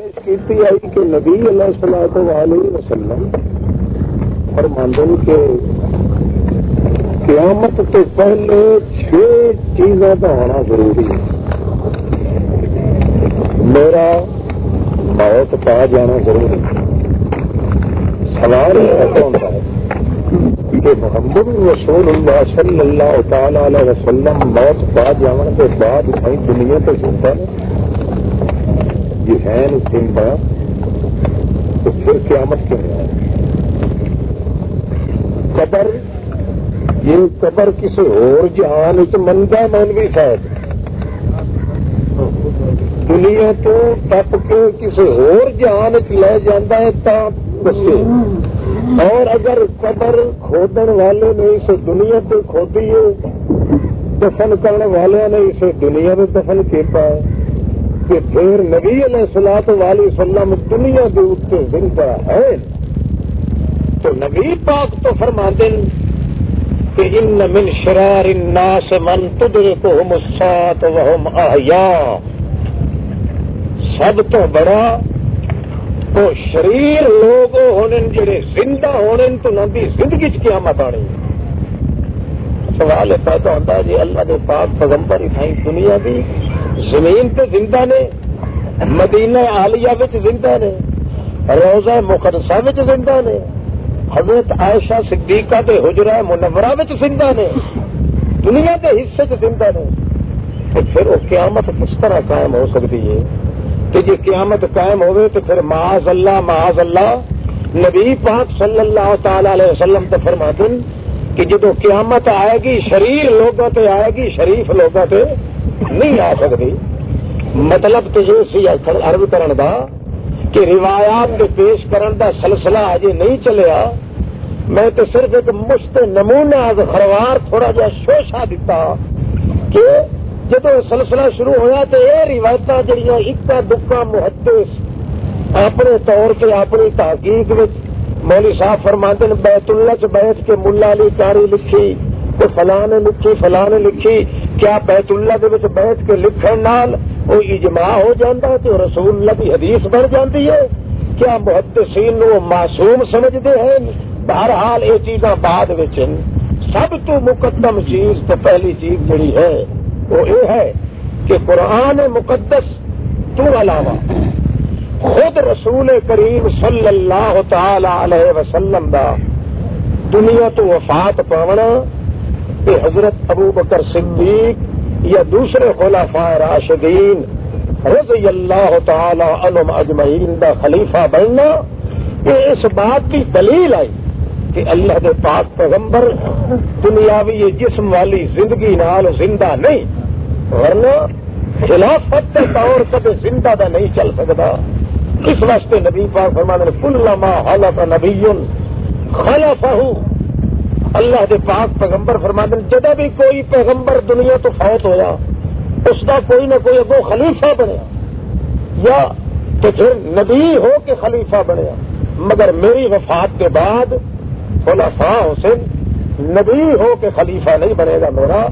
پیش کی آئی کہ نبی اللہ صلی اللہ علیہ وسلم فرماندن کے قیامت تو پہلے چھ چیزوں کا ہونا ضروری ہے۔ میرا موت پا جانا ضروری ہے۔ سوال ایسا ہوتا ہے کہ محمد رسول اللہ صلی اللہ تعالی علیہ وسلم موت پا جانے کے بعد دنیا پہ سنتا ہے۔ یہ ہے زندہ تو پھر قیامت کیوں ہے قبر، یہ قبر کسی اور جہان منگا منوی صاحب۔ دنیا تو ٹپ کے کسی اور جہان لے جانا ہے تا بسے۔ اور اگر قبر کھودن والے نے اسے دنیا پہ کھودی ہے، دفن کرنے والے نے اسے دنیا میں دفن کیا ہے۔ کہ پھر نبی علیہ سلاط والی وسلم دنیا کے اتنے زندہ ہے۔ تو نبی پاک تو فرما دیں کہ ان من شرار الناس من تدرکہم السات وهم احیاء سب تو بڑا تو شریر لوگ ہونے جڑے زندہ ہونے تو نہ بھی زندگی چ قیامت آنی سوال پیدا ہوتا ہے جی اللہ کے پاک پیغمبر ہی دنیا دی۔ زمین پہ زندہ نے، مدینہ عالیہ وچ زندہ نے، روزہ مقدسہ وچ زندہ نے، حضرت عائشہ صدیقہ تے حجرہ منورہ وچ زندہ نے، دنیا کے حصے چ زندہ نے۔ تو پھر وہ قیامت کس طرح قائم ہو سکتی ہے؟ کہ جی قیامت قائم ہوئے تو پھر معاذ اللہ معاذ اللہ۔ نبی پاک صلی اللہ تعالی علیہ وسلم تو فرماتے کہ جدو قیامت آئے گی، شریر لوگوں تے آئے گی، شریف لوگوں تے نہیں آ سکتی۔ مطلب تو یہ سی ارد کرن دا کہ روایات کے پیش کرن دا سلسلہ اجے نہیں چلیا۔ میں تو صرف ایک مشت نمونہ خروار تھوڑا جا شوشا دیتا کہ جب سلسلہ شروع ہوا تو یہ روایت جہاں اکا دکا محدث اپنے طور پہ اپنی تحقیق مولی صاحب فرماتے بیت اللہ چ بیٹھ کے ملا علی کاری لکھی، تو فلاں نے لکھی، فلاں نے لکھی۔ کیا بیت اللہ کے وچ بیٹھ کے لکھن نال وہ اجماع ہو جاتا تو رسول اللہ کی حدیث بن جاتی ہے؟ کیا محدثین نو معصوم سمجھتے ہیں؟ بہرحال یہ چیزاں بعد وچ سب تو مقدم چیز تو پہلی چیز جڑی ہے، وہ یہ ہے کہ قرآن مقدس تو علاوہ خود رسول کریم صلی اللہ تعالی علیہ وسلم دا دنیا تو وفات پاونا کہ حضرت ابو بکر صدیق یا دوسرے خلافہ راشدین رضی اللہ تعالی عنہم اجمعین دا خلیفہ بننا یہ اس بات کی دلیل آئی کہ اللہ دے پاک پیغمبر دنیاوی جسم والی زندگی نال زندہ نہیں، ورنہ خلافت طور کبھی زندہ دا نہیں چل سکتا۔ اس واسطے نبی پاک فرمان کل لما حالت نبی خلف اللہ دے پاک پیغمبر فرمان جب بھی کوئی پیغمبر دنیا تو فوت ہویا، اس کا کوئی نہ کوئی اگو خلیفہ بنیا، یا تو پھر نبی ہو کے خلیفہ بنیا، مگر میری وفات کے بعد خلافا حسین نبی ہو کے خلیفہ نہیں بنے گا میرا،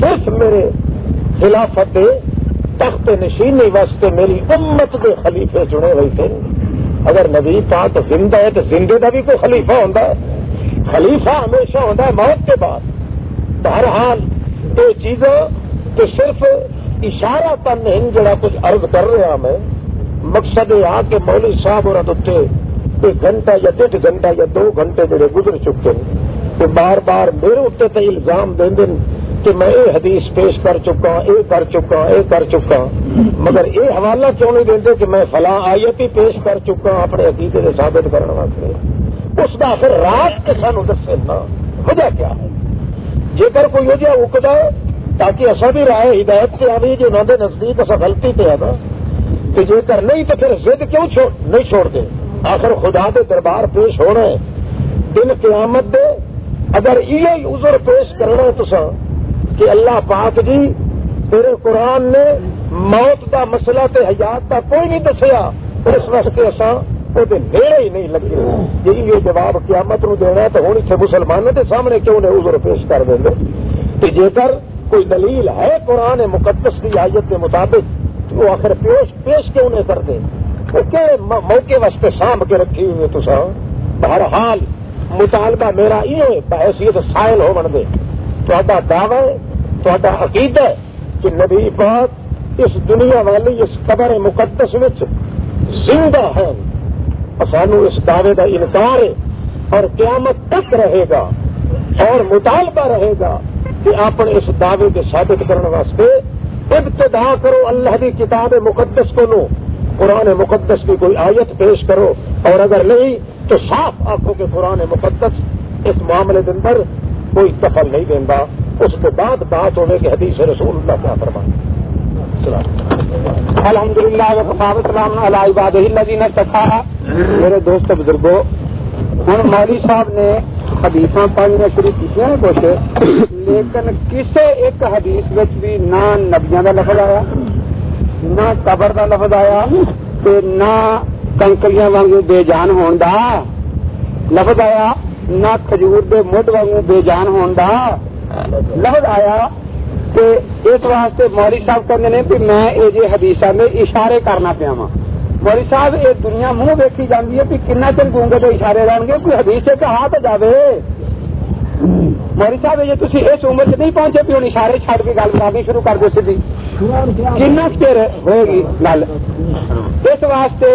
صرف میرے خلافت تخت نشینی واسطے میری امت کے خلیفے چنے ہوئے تھے۔ اگر نبی پاک زندہ ہے تو زندے کا بھی کوئی خلیفہ ہوتا ہے۔ خلیفہ ہمیشہ ہوتا ہے موت کے بعد۔ بہرحال یہ چیزیں تو صرف اشارہ تن نہیں جڑا کچھ عرض کر رہا میں۔ مقصد یہ آ کہ مولوی صاحب اور اتنے ایک گھنٹہ یا ڈیڑھ گھنٹہ یا دو گھنٹے جڑے گزر چکے ہیں تو بار بار میرے اتنے تو الزام دیں دن کہ میں یہ حدیث پیش کر چکا یہ کر چکا یہ کر چکا مگر یہ حوالہ کیوں نہیں دیں کہ میں فلاں آیت ہی پیش کر چکا اپنے عقیدے سے ثابت کرنے واسطے اس کا پھر رات کے سان دسے نا۔ وجہ کیا ہے؟ جیکر کوئی وجہ اکدا تاکہ اصا بھی رائے ہدایت سے آئی جو انہوں نے نزدیک اصا غلطی پہ آنا کہ جیکر نہیں، تو پھر ضد کیوں چھوڑ، نہیں چھوڑ دے۔ آخر خدا کے دربار پیش ہونا ہے۔ دن قیامت دے اگر یہ عذر پیش کرنا ہے تو کہ اللہ پاک جی تیرے قرآن نے موت دا مسئلہ تے حیات دا کوئی نہیں دسیا، اس واسطے اصا وہ نیڑے ہی نہیں لگے جی یہ جواب قیامت نو دینا تو ہوں اتنے مسلمانوں کے سامنے کیوں نے عذر پیش کر دیں گے کہ جے کر کوئی دلیل ہے قرآن مقدس کی آیت کے مطابق وہ آخر پیش پیش کیوں نہیں کرتے موقع واسطے سانب کے رکھی ہوئی تو بہرحال مطالبہ میرا یہ بحثیت سائل ہو بن دے تا دعوی تا عقید ہے کہ نبی پاک اس دنیا والی اس قبر مقدس زندہ ہے سانو اس دعوے کا انکار ہے اور قیامت تک رہے گا اور مطالبہ رہے گا کہ اپنے اس دعوے کے ثابت کرنے واسطے ابتدا کرو اللہ کی کتاب مقدس کو لو قرآن مقدس کی کوئی آیت پیش کرو۔ اور اگر نہیں، تو صاف آنکھوں کے قرآن مقدس اس معاملے کے اندر کوئی دخل نہیں دینا اس کے بعد بات ہونے کی حدیث رسول اللہ کیا فرمائے الحمد للہ السلام علیہ میرے دوست بزرگوں ہوں مولوی صاحب نے حدیث پڑھنا شروع کی کچھ، لیکن کسی ایک حدیث وچ بھی نہ نبیا کا لفظ آیا، نہ قبر کا لفظ آیا، تے نہ کنکریاں وانگو بے جان ہون دا لفظ آیا، نہ کھجور دے مڈ وانگو بے جان ہون دا لفظ آیا کہ اس واسطے موری صاحب کہتے کہ میں یہ جی حدیث میں اشارے کرنا پیا وا موری صاحب، یہ دنیا منہ ویکھی جاتی ہے کہ کنا چر گونگے تو اشارے رہن گے، کوئی حدیث سے کہا ہاں تو جائے موری صاحب جی تھی اس عمر چ نہیں پہنچے پی ہوں اشارے چڑھ کے گل کرنی شروع کر دو سی کن چر ہوئے گی گل۔ اس واسطے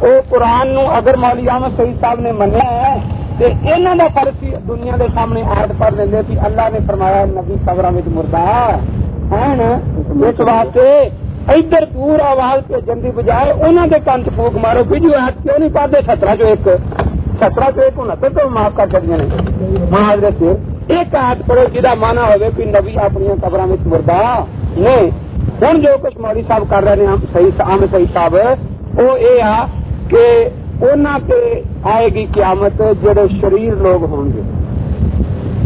وہ قرآن نو اگر مولی احمد سعید صاحب نے منیا ہے تو انہوں کا فرق دنیا کے سامنے ایڈ کر لیں کہ اللہ نے فرمایا نبی قبر میں مردہ ہے۔ اس واسطے ادھر دور آواز پہ جنگی بجائے انہوں نے کنت پھوک مارو بھی جو کیوں نہیں پاتے؟ سترہ جو ایک، سترہ جو ایک انہتر تو معاف کر سکتے ہیں۔ مہاجر سے ایک آٹ پڑھو جہاں مانا ہوئے کہ نبی اپنی قبر میں مردہ نہیں۔ ہوں جو کچھ مولوی صاحب کر رہے ہیں صحیح عام صحیح صاحب، وہ یہ آ کہ انہوں پہ آئے گی قیامت، جڑے شریر لوگ ہوں گے۔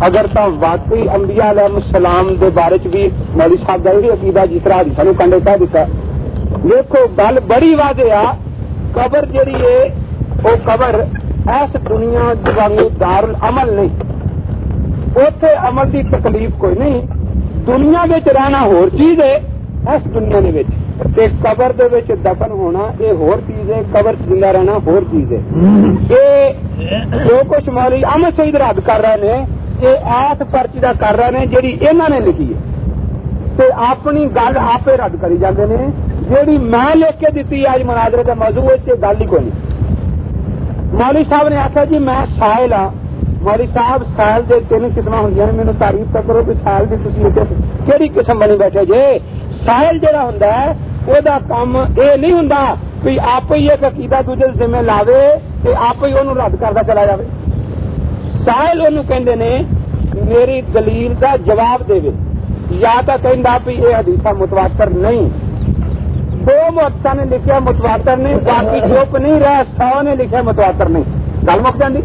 اگر تو واقعی انبیاء علیہ السلام دے بارے چ بھی مولوی صاحب کا یہ عقیدہ جس طرح سانو کنڈے کہہ دیتا دیکھو گل بڑی واضح آ۔ قبر جیڑی ہے وہ قبر ایس دنیا وانگو دار العمل نہیں۔ اتے عمل دی تکلیف کوئی نہیں۔ دنیا رہنا ہور چیز ہے اس دنیا دے قبر دے وچ دفن ہونا یہ ہور چیز ہے قبر زندہ رہنا ہور چیز ہے۔ یہ جو کچھ مولوی احمد سعید رد کر رہے ہیں یہ آس پرچی کا کر رہے ہیں، جیڑی انہوں نے لکھی ہے۔ اپنی گل آپ رد کری جاتے ہیں جیڑی میں لکھ کے دیتی اج مناظرے کا موضوع ہے گل ہی کوئی نہیں۔ مولوی صاحب نے آخیا جی میں سائل ہاں۔ مولوی صاحب، سائل دے تین قسم ہوں میرے تعریف تو کرو کہ سائل کی تھی کہڑی قسم بنی بیٹھے جی سائل جہاں ہوں وہ کام یہ نہیں ہوں کہ آپ ہی ایک عقیدہ دوجے ذمہ لاوے آپ ہی وہ رد کرتا چلا جائے سائل کہ میری دلیل کا جواب دے یا تو کہہ بھی یہ حدیثہ متواتر نہیں۔ دو محتا نے لکھا متواتر نہیں، باقی چپ نہیں رہا، سو نے لکھا متواتر نہیں۔ گل مک جی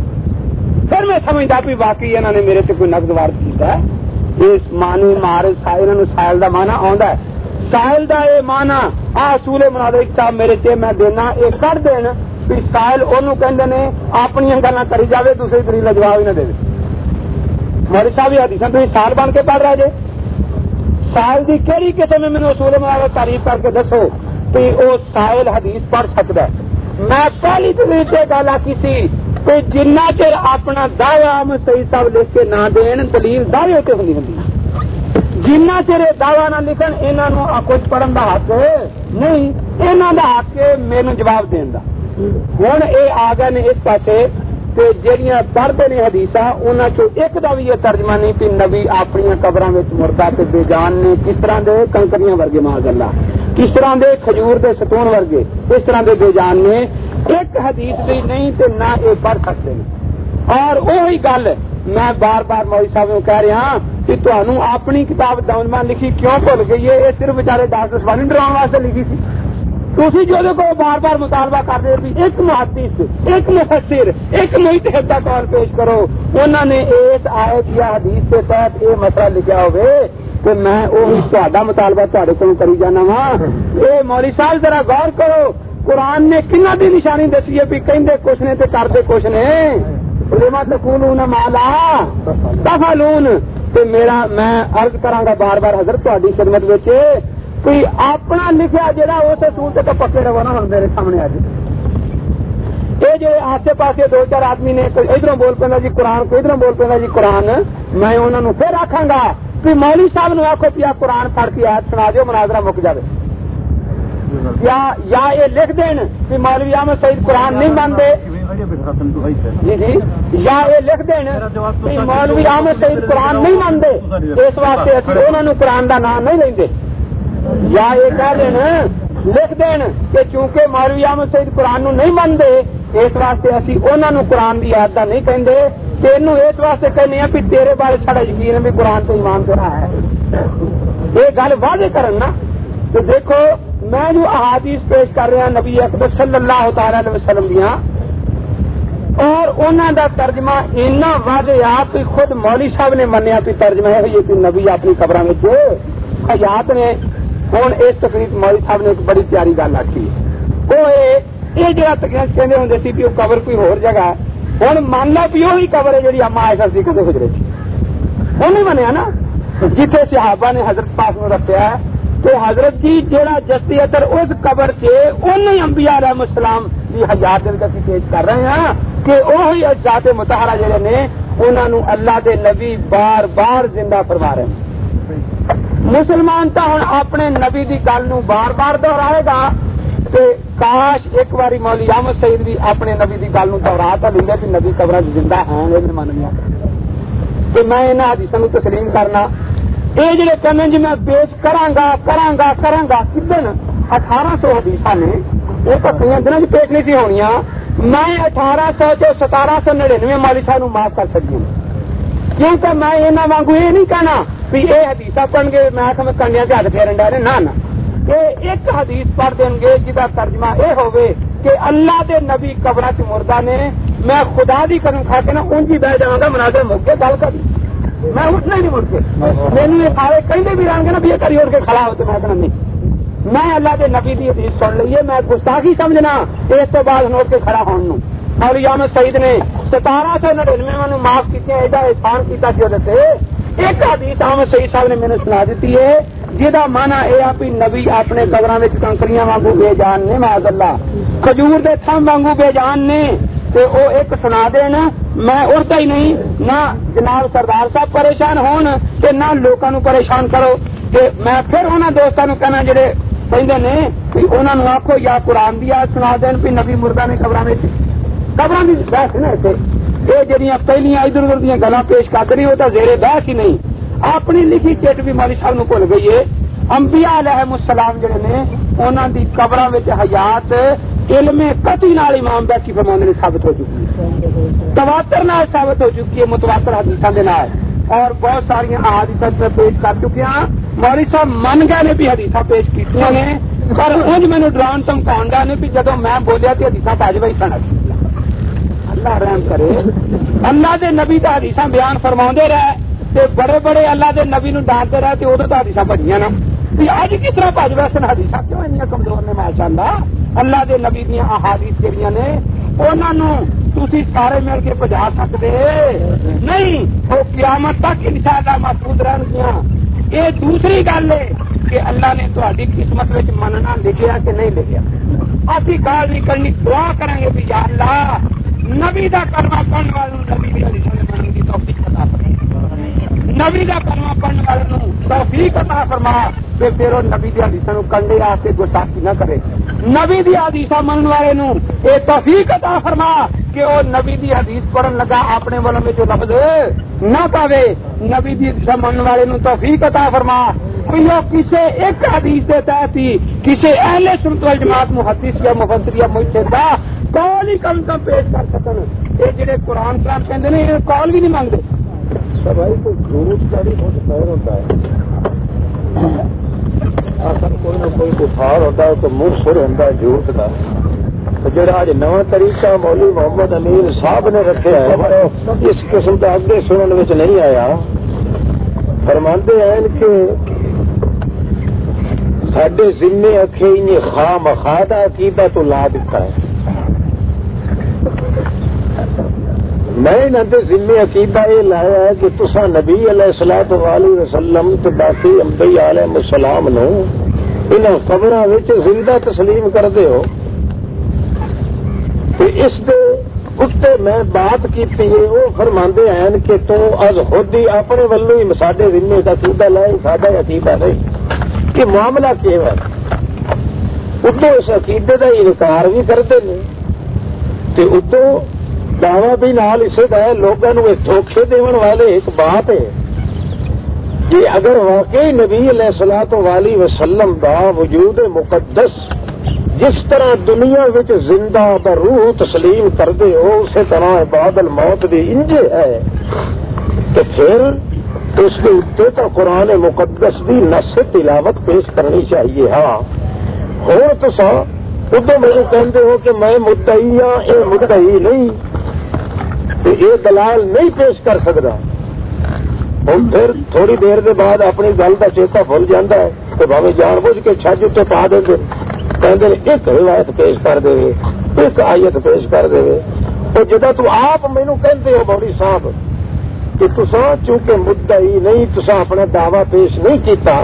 پھر میں سمجھتا بھی باقی انہوں نے میرے سے کوئی نقد وار کیا اس مانی مار سائل سائل کا مانا آ سائل کا یہ مانا آ سولے منا صاحب میرے سے میں دینا یہ کر دین۔ بھی سائل کہ اپنی گلا کری جائے دوسری دلیل کا جواب ہی نہ دے مولوی صاحب یہ حدیث تھی سال بن کے پڑھ رہے جی سائل کی کہڑی قسم میں اصول میں تعریف کر کے دسو کہ وہ سائل حدیث پڑھ سکتا ہے میں پہلی دلیل سے گل آکی سی کہ جنہ چر اپنا دعوی میں صحیح صاحب لکھ کے نہ دین دلیل دعوے کے ہونی ہوں جنہ چر دعوی نہ لکھن انہوں کچھ پڑھن کا حق نہیں انہوں کا حق میرے جواب دین کا ہوں یہ آ گئے نے اس پاس جہیا پڑھتے نے حدیث ان ایک دا بھی یہ ترجمہ نہیں کہ نبی اپنی قبر مردہ تے بے جان نے کس طرح دے کنکریاں ورگے، ماں گلا کس طرح دے کھجور دے ستون ورگے، اس طرح دے بے جان نے ایک حدیث بھی نہیں تے نہ یہ پڑھ سکتے ہیں اور وہی گل میں بار بار موئی صاحب کہہ رہا کہ تمہوں اپنی کتاب دونما لکھی کیوں بھول گئی ہے؟ یہ صرف بچارے ڈاکٹر سوانی ڈراؤن واسطے لکھی تھی۔ تھی جو کو بار بار مطالبہ کر رہے بھی ایک محدث، ایک مفسر، ایک محتحد کا طور پیش کرو۔ انہوں نے اس آیت یا حدیث کے تحت یہ مسئلہ لکھا ہوئے کہ میں تا مطالبہ تے کو کری جانا وا یہ مولی صاحب، ذرا غور کرو۔ قرآن نے کنا دی نشانی دسی ہے بھی کہیں کچھ نے کرتے کچھ نے؟ تکون مالا دفالون میرا، میں ارد کرا بار بار حضرت تاری خدمت کوئی اپنا لکھا جہاں اس اصول تو پکے رہو نا ہوں میرے سامنے اج یہ جو آسے پاسے دو چار آدمی نے ادھر بول پہ جی قرآن کو ادھر بول پہ جی قرآن، میں انہوں نے پھر آخا گا کہ مولوی صاحب نے آخو پیا قرآن پڑھ کے آیت سنا دو مناظرہ مک جائے یا یا یہ لکھ دین کہ مولوی احمد سعید قرآن نہیں مانتے جی،, جی یا یہ لکھ دین کہ مولوی احمد سعید قرآن نہیں مانتے اس واسطے انہوں نے قرآن کا نام نہیں لیں یا یہ کہہ دین لکھ دین کہ چونکہ مولوی احمد سعید قرآن نو نہیں مانتے، اس واسطے اسی انہوں نے قرآن کی یاد نہیں کہندے۔ تینوں اس واسطے کہنے ہیں بھی تیرے بارے سارا یقین ہے بھی قرآن تو ایمان تیرا ہے۔ یہ گل واضح کرن نا۔ تو دیکھو، میں جو احادیث پیش کر رہا نبی اکبر صلی اللہ تعالی علیہ وسلم دیا اور انہوں دا ترجمہ اینا واضح آپ خود مولوی صاحب نے منیا بھی ترجمہ ہے یہ نبی اپنی خبروں میں حیات نے ہوں اس تقریب مولوی صاحب نے ایک بڑی پیاری گل آخی وہ یہ جہاں تقریب کہتے ہوں سی بھی، وہ قبر کوئی ہور جگہ ہے۔ ہوں مان لو بھی وہی قبر ہے جی اما ایسا سی کدے گزرے تھی وہ نہیں منیا نا؟ جتنے صحابہ نے حضرت پاس میں رکھا ہے کہ حضرت جی جہاں جستی ادھر اس قبر سے ان انبیاء علیہ السلام کی حیات اسی پیش کر رہے ہیں کہ وہی اجزات متحرہ جہے نے انہوں اللہ دے نبی بار بار زندہ فرما رہے ہیں۔ مسلمان تو ہوں اپنے نبی دی گل نو بار بار دہرائے گا کہ کاش ایک باری مولی احمد سعید بھی اپنے نبی دی گل نو دہرا تو لیں کہ نبی قبر زندہ ہیں، یہ من گیا کہ میں انہیں حدیث نو تسلیم کرنا۔ یہ جڑے کہنے جی میں پیش کرانگا کرانگا کرانگا کدن اٹھارہ سو حدیث نے۔ یہ تو کئی دنوں پیش نہیں سی ہونی میں اٹھارہ سو چ ستارہ سو نڑنوے مولی صاحب معاف کر سکتی ہوں۔ کیونکہ میں یہاں وانگو یہ نہیں کہنا بھی یہ حدیث پڑھ گے میں کہ کنڈیا سے ہاتھ پھیرن ڈے نہ یہ ایک حدیث پڑھ دیں گے جہاں ترجمہ یہ ہوگی کہ اللہ دے نبی قبر چ مردہ نے میں خدا دی قدم کھا کے نا اونجی بہ جاؤں گا مناظر مک کے گل کر میں اٹھنا ہی نہیں مڑ کے میرے یہ سارے کہیں بھی رہیں گے نا بھی یہ کری اڑ کے کھڑا ہوتے میں کہنا نہیں میں اللہ دے نبی دی حدیث سن لیے میں گستاخی سمجھنا اس تو بعد نوٹ کے کھڑا ہونے مولی احمد سعید نے ستارہ سو نڑنوے معاف کیتے ایڈا احسان کیتا سی وہ ایک حدیث احمد سعید صاحب نے میرے سنا دیتی ہے جہاں مانا یہ آپ نبی اپنے قبر کنکریاں وانگو بے جان نے، معاذ اللہ۔ کھجور دے تھم وانگو بے جان نے، تے او ایک سنا دین، میں اڑتا ہی نہیں، نہ جناب سردار صاحب پریشان ہون، تے نہ لوکاں نو پریشان کرو۔ کہ میں پھر انہاں دوستاں نو کہنا، جڑے کہندے نے کہ انہاں نو آکھو، یا قرآن دی آیت سنا دین بھی نبی مردہ نے قبراں وچ۔ قبراں دی بحث نا تے۔ یہ جہاں پہلیاں ادھر ادھر دیا گلا پیش کر رہی وہ تو زیر بحث ہی نہیں۔ اپنی لکھی چٹ بھی مالی صاحب بھول گئی ہے۔ انبیاء علیہ السلام جڑے نے انہوں دی قبر حیات، علم قطعی نال امام بیٹھی فرمانے نے ثابت ہو چکی ہے۔ تواتر نال ثابت ہو چکی ہے، متواتر حدیثاں دے نال۔ اور بہت ساری احادیث پیش کر چکے ہیں مولوی صاحب من گئے نے بھی حدیث پیش کی نے، پر انج مینو ڈران چمکاؤں نے بھی جدو میں بولیا تو حدیث پاج بھائی سنت اللہ رحم کرے۔ اللہ دے نبی کا حدیث بیان فرما رہے۔ تے بڑے بڑے اللہ دے نبی نو ڈانٹتے رہے تے ادھر تو حدیث بڑی نا اج کس طرح بج ویسے حدیث کیوں این کمزور نے ماشاء اللہ؟ اللہ دے نبی دیا احادیث جہیا نے انہوں تھی سارے مل کے بجا سکتے نہیں، وہ قیامت تک ان شاء اللہ محفوظ رہن گیا یہ دوسری گل ہے کہ اللہ نے تاری قسمت مننا لکھیا کہ نہیں لکھیا۔ ابھی گال نہیں کرنی دعا کریں گے بھی یا اللہ نبی کا کرما پڑھنے والوں نبی کی مننے کی توفیق عطا فرما نبی کا کرما پڑھنے والوں توفیق عطا فرما کہ پھر وہ نبی دی حدیث نو کنڈے آ کے گستاخی نہ کرے۔ نبی دی حدیث من والے نو اے توفیق عطا فرما کہ وہ نبی دی حدیث پڑھن لگا اپنے والوں میں جو لفظ نہ پاوے نبی دی حدیث من والے نو توفیق عطا فرما کوئی کسی ایک حدیث دے تحت ہی کسی اہل سنت جماعت محدث یا مفسر یا مجتہد دا کال ہی کم کم پیش کر سکن۔ یہ جڑے قرآن کرام کہندے نے، یہ کال بھی نہیں مانگتے۔ سبائی کو جھوٹ کا بھی بہت خیر ہوتا ہے۔ اصل کوئی نہ کوئی بخار ہوتا ہے تو منہ سر ہوتا ہے جھوٹ کا جڑا اج نواں طریقہ مولوی محمد امیر صاحب نے رکھا ہے، اس قسم کا اگے سننے نہیں آیا۔ فرماندے ہیں کہ سڈے ذمے اکھے خواہ مخادہ عقیدہ تو لا دیتا ہے۔ میں نہ ذمے عقیدہ یہ لایا ہے کہ تسا نبی علیہ السلام علیہ وسلم تو باقی امبئی علیہ السلام نو ان خبر زندہ تسلیم کر دے ہو اس دے اتنے میں بات کی وہ فرما ہیں کہ تو از خود ہی اپنے ولو ہی ساڈے ذمے کا عقیدہ لائے ساڈا عقیدہ نہیں۔ کہ معاملہ کیوں ہے؟ اتوں اس عقیدے کا انکار بھی کرتے ہیں اتوں دعوی بھی نال اسے کا لوگوں دھوکھے دون والے ایک بات ہے کہ اگر واقعی نبی علیہ سلاح والی وسلم دا وجود مقدس جس طرح دنیا وچ زندہ دا روح تسلیم کر دے ہو اسی طرح بادل موت بھی انجے ہے تو پھر اس کے اتنے تو قرآن مقدس بھی نس تلاوت پیش کرنی چاہیے ہاں ہوں تو سا ادو میرے کہتے ہو کہ میں مدعی ہاں یہ مدعی نہیں تو یہ دلال نہیں پیش کر سکتا ہوں پھر تھوڑی دیر کے بعد اپنی گل کا چیتا بھول جانا ہے تو بھاوے جان بوجھ کے چھج اتنے پا دیں کہ ایک روایت پیش کر دے ایک آیت پیش کر دے تو جدا تو آپ مینو کہتے ہو بوڑی صاحب کہ تسا چونکہ مدعا ہی نہیں تسا اپنا دعوی پیش نہیں کیتا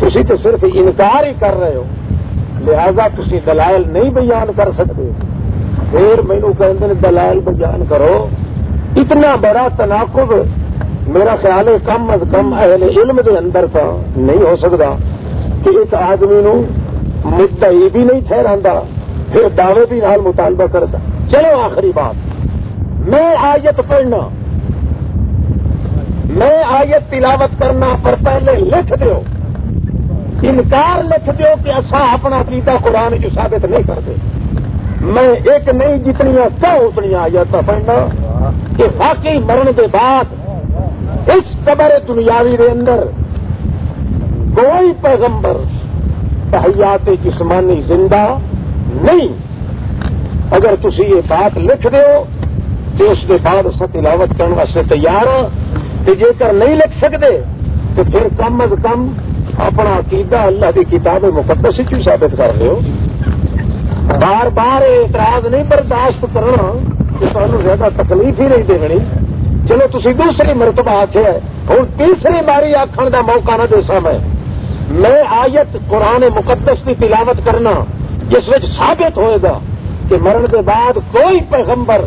تسی تو صرف انکار ہی کر رہے ہو لہذا تسی دلائل نہیں بیان کر سکتے۔ پھر مینو کہ دلائل بیان کرو۔ اتنا بڑا تناقب میرا خیال ہے کم از کم اہل علم دے اندر کا نہیں ہو سکتا کہ ایک آدمی نو مدعی بھی نہیں ٹھہرا پھر دعوے بھی نال مطالبہ کرتا چلو آخری بات۔ میں آیت پڑھنا۔ میں آیت تلاوت کرنا پر پہلے لکھ دو انکار لکھ دو کہ اصا اپنا پیتا قرآن کی ثابت نہیں کرتے۔ میں ایک نہیں جتنی سو اتنی آیت پڑھنا کہ واقعی مرن کے بعد اس قبر دنیاوی دے اندر کوئی پیغمبر تحیات جسمانی زندہ نہیں۔ اگر تھی یہ بات لکھ دو تو اس کے بعد اس تلاوت کرنے واسطے تیار ہوں جے کر نہیں لکھ سکتے تو پھر کم از کم اپنا عقیدہ اللہ کی کتاب مقدس ہی ثابت کر رہے ہو؟ بار بار اعتراض نہیں برداشت کرنا کہ سانو زیادہ تکلیف ہی نہیں دینی۔ چلو تھی دوسری مرتبہ آخیا ہوں تیسری باری آخر کا موقع نہ دے سا میں۔ میں آیت قرآن مقدس کی تلاوت کرنا، جس وچ ثابت ہوئے گا کہ مرن کے بعد کوئی پیغمبر،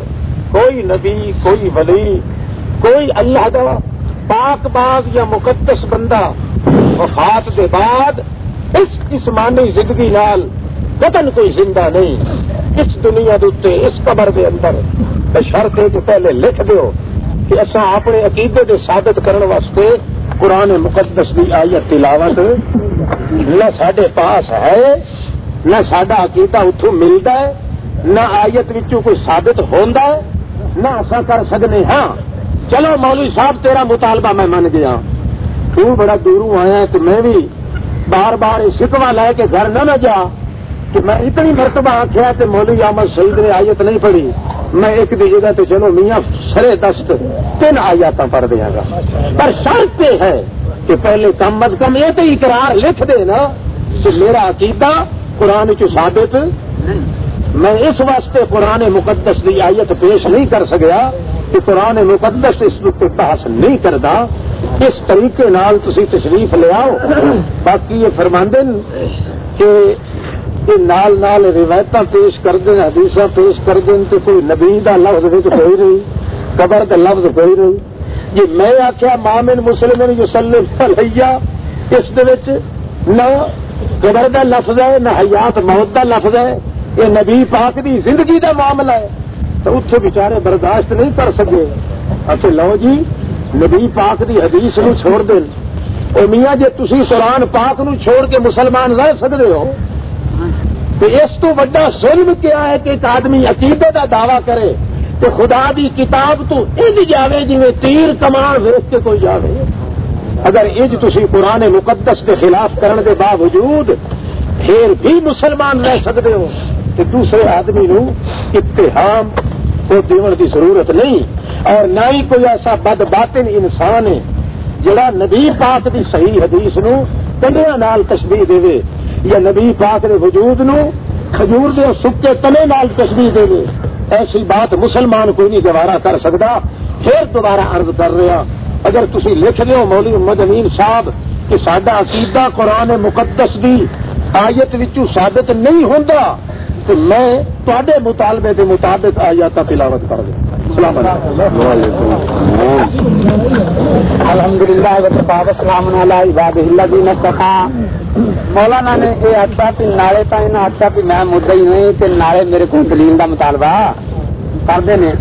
کوئی نبی، کوئی ولی، کوئی اللہ کا پاک باغ یا مقدس بندہ وفات کے بعد اس جسمانی زندگی نال قتل کوئی زندہ نہیں۔ اس دنیا دے اس قبر کے اندر شرط ہے کہ پہلے لکھ دو کہ اصا اپنے عقیدے کے ثابت کرنے واسطے قرآن مقدس کی آیت تلاوت نہ سڈے پاس ہے، نہ سڈا عقیدہ اتو ملتا ہے، نہ آیت وچوں کوئی ثابت ہوتا ہے، نہ ایسا کر سکتے ہاں چلو مولوی صاحب، تیرا مطالبہ میں من گیا۔ تو بڑا دوروں آیا تو میں بھی بار بار شکوا لے کے گھر نہ نہ جا کہ میں اتنی مرتبہ آخیا کہ مولوی احمد شہید نے آیت نہیں پڑھی۔ میں ایک دی جگہ تو چلو میاں سرے دست تین آیات پڑھ دیا گا۔ پر شرط یہ ہے کہ پہلے کم از کم یہ تو اقرار لکھ دے نا کہ میرا عقیدہ قرآن کی ثابت میں اس واسطے قرآن مقدس کی آیت پیش نہیں کر سکیا کہ قرآن مقدس اس کو بحث نہیں کرتا اس طریقے نال تسی تشریف لے آؤ۔ باقی یہ فرماندن کہ نال نال روایت پیش کر دیں حدیث پیش کر دیں تو کوئی نبی کا لفظ کوئی نہیں، قبر کا لفظ کوئی نہیں۔ جی میں آخیا مامن مسلم یعنی یوسلم فلیا اس نہ قبر کا لفظ ہے، نہ حیات موت کا لفظ ہے۔ یہ نبی پاک دی زندگی کا معاملہ ہے۔ تو اتنے بچارے برداشت نہیں کر سکے۔ اچھا لو جی نبی پاک دی حدیث نو چھوڑ دیں اور میاں جی تھی سران پاک نو چھوڑ کے مسلمان رہ سکتے ہو تو اس تو بڑا ظلم کیا ہے کہ ایک آدمی عقیدے کا دعوی کرے کہ خدا دی کتاب تو انج جاوے جی تیر کمان ویچ کے کوئی جاوے۔ اگر انج تھی قرآن مقدس کے خلاف کرنے کے باوجود پھر بھی مسلمان رہ سکتے ہو تو دوسرے آدمی نو اتحام کو دیون کی ضرورت نہیں۔ اور نہ ہی کوئی ایسا بد باطن انسان ہے جڑا نبی پاک دی صحیح حدیث نو کنڈیا نال تشبیح دے یا نبی پاک نے وجود نو کھجور دے سکے تلے نال تشبیح دے ایسی بات مسلمان کوئی نہیں گوارا کر سکتا پھر دوبارہ عرض کر رہا ہاں، اگر تھی لکھ دو مولی محمد امین صاحب کہ سڈا عقیدہ قرآن مقدس دی آیت ثابت نہیں ہوں تو میں تے مطالبے کے مطابق آیات تلاوت کر دوں۔ السلام علیکم. الحمد للہ السلام علیہ مولانا نے یہ آخیا کہ نالے تو انہیں آخیا کہ میں مدعا ہی نہیں کہ نالے میرے کو دلیل کا مطالبہ کرتے ہیں۔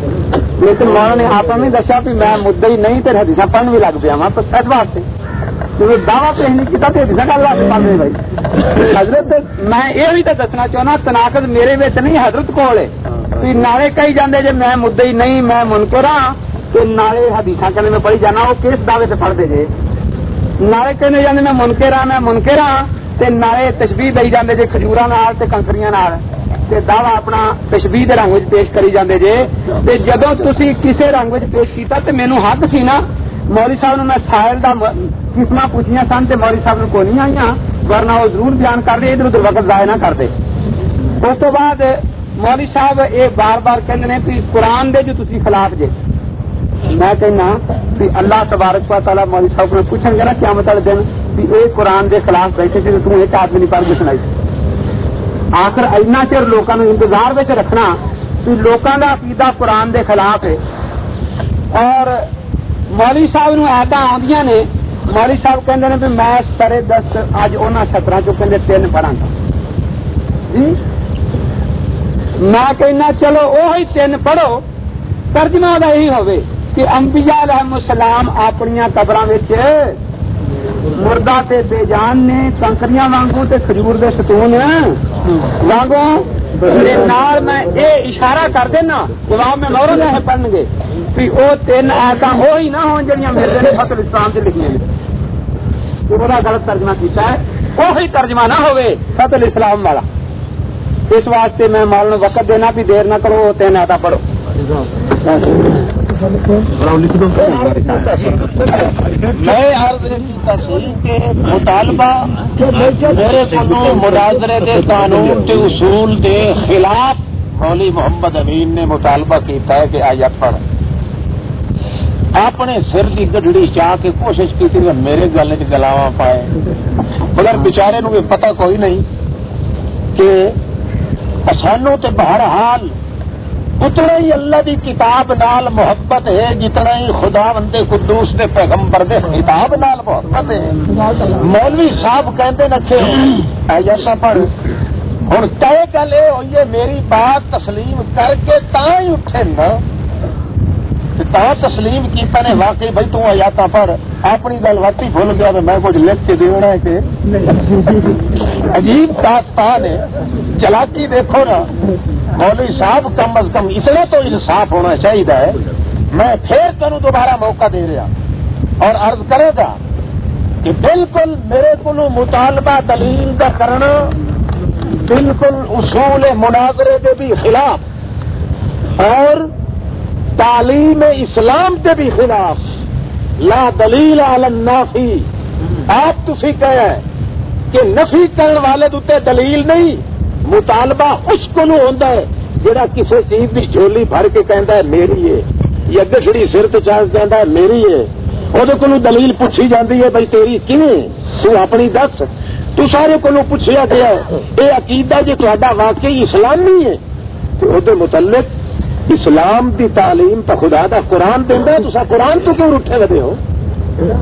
لیکن مولانا نے آپ نے دسیا کہ میں مدعا ہی نہیں تو حدیث پڑھن بھی لگ پیا وا تو سچ واسطے تو دعوی پیش نہیں کیا تو حدیث گل واسطے پڑھنے بھائی۔ حضرت، میں یہ بھی تو دسنا چاہنا، تناقض میرے بچ نہیں، حضرت کول ہے۔ نالے کہی جاندے جی میں مدعا ہی نہیں، میں منکر ہاں تو نالے حدیث کہنے میں پڑھی جانا، وہ کس دعوے سے پڑھتے جی نالے کہنے جانے میں منکر ہاں میں منکر ہاں تے نالے تشبیح دئی جاندے جے کھجوراں نال تے کنکریاں نال۔ تے دعوی اپنا تشبیح دے رنگ وچ پیش کری جاندے جے۔ تے جدوں تسی کسے رنگ وچ پیش کیتا، تے مینوں حق سی نا مولوی صاحب نے میں سائل دا قسمہ پوچھیاں سن تے مولوی صاحب نے کوئی نہیں آئیاں ورنہ وہ ضرور بیان کر دے ادھر ادھر وقت ضائع نہ کر دے اس تو بعد مولوی صاحب یہ بار بار کہندے نے کہ قرآن دے جو تسی خلاف جے میں کہنا کہ اللہ تبارک و تعالیٰ مولوی صاحب نے پوچھیں گے نا کیا مطلب دن کہ اے قرآن دے خلاف بیٹھے تھے تم ایک آدمی نہیں پڑھ کے سنائی آخر اینا چر لوگوں انتظار بچ رکھنا کہ لوگوں کا عقیدہ قرآن دے خلاف ہے اور مولوی صاحب نو ایدا آدیاں نے، مولوی صاحب کہندے نے بھی میں سرے دس اج انہاں سطراں چوں کہندے تین پڑھاں گا۔ جی؟ میں کہنا چلو وہی تین پڑھو، ترجمہ دا یہی ہوئے کہ انبیاء علیہ السلام اپنی قبر مردہ تے بے جان نے، کنکریاں وانگو تے کھجور دے ستون وانگو نال میں اے اشارہ کر دینا، جواب میں مورو لے پڑھن گے کہ وہ تین ایسا ہو ہی نہ ہو جڑیاں میرے نے فصل اسلام سے لکھی ہیں۔ پورا غلط ترجمہ کیتا ہے۔ وہی ترجمہ نہ ہوئے فصل اسلام والا۔ اس واسطے میں مولانا وقت دینا، بھی دیر نہ کرو تین ایسا پڑھو۔ میں مطالبہ میرے کو مناظرے دے قانون کے اصول دے خلاف مولی محمد امین نے مطالبہ کیتا ہے کہ آیت پڑھ۔ اپنے سر کی گڈڑی چاہ کے کوشش کی تھی میرے گلے چ گلاوا پائے۔ مگر بچارے نو پتہ کوئی نہیں کہ سانو تو بہرحال اتنا ہی اللہ دی کتاب نال محبت ہے، جتنا ہی خدا بندے قدوس نے پیغمبر دے کتاب نال محبت ہے۔ مولوی صاحب کہتے نکھے ایسا پڑھ۔ ہوں طے گل یہ ہوئی ہے، میری بات تسلیم کر کے تا ہی اٹھے نا۔ تا تسلیم کیتا نے، واقعی بھائی تو آیاتا پڑھ اپنی گل واقعی بھول گیا تو میں کچھ لکھ کے دینا ہے کہ عجیب داستان ہے۔ چلاکی دیکھو نا، مولوی صاحب کم از کم اتنا تو انصاف ہونا چاہیے میں پھر تینوں دوبارہ موقع دے رہا اور عرض کرے گا کہ بالکل میرے کو مطالبہ دلیل کا کرنا، بالکل اصول مناظرے کے بھی خلاف اور تعلیم اسلام کے بھی خلاف. لا دلیل عالم نافی آپ تھی کہ کہ نفی کرنے والے دوتے دلیل نہیں. مطالبہ اس کو ہوتا ہے. جہاں کسی چیز کی جھولی بھر کے کہہ ہے، میری ہے. یا گچڑی سر تو کہہ ہے، میری ہے. وہ دلیل پوچھی جاتی ہے، بھائی تیری تو اپنی دس. تو سارے کو پوچھا گیا یہ عقیدہ جی تا واقعی اسلامی ہے، تو وہ متعلق اسلام کی تعلیم تو خدا دا قرآن دینا تو قرآن تو کیوں اٹھے لگے ہو؟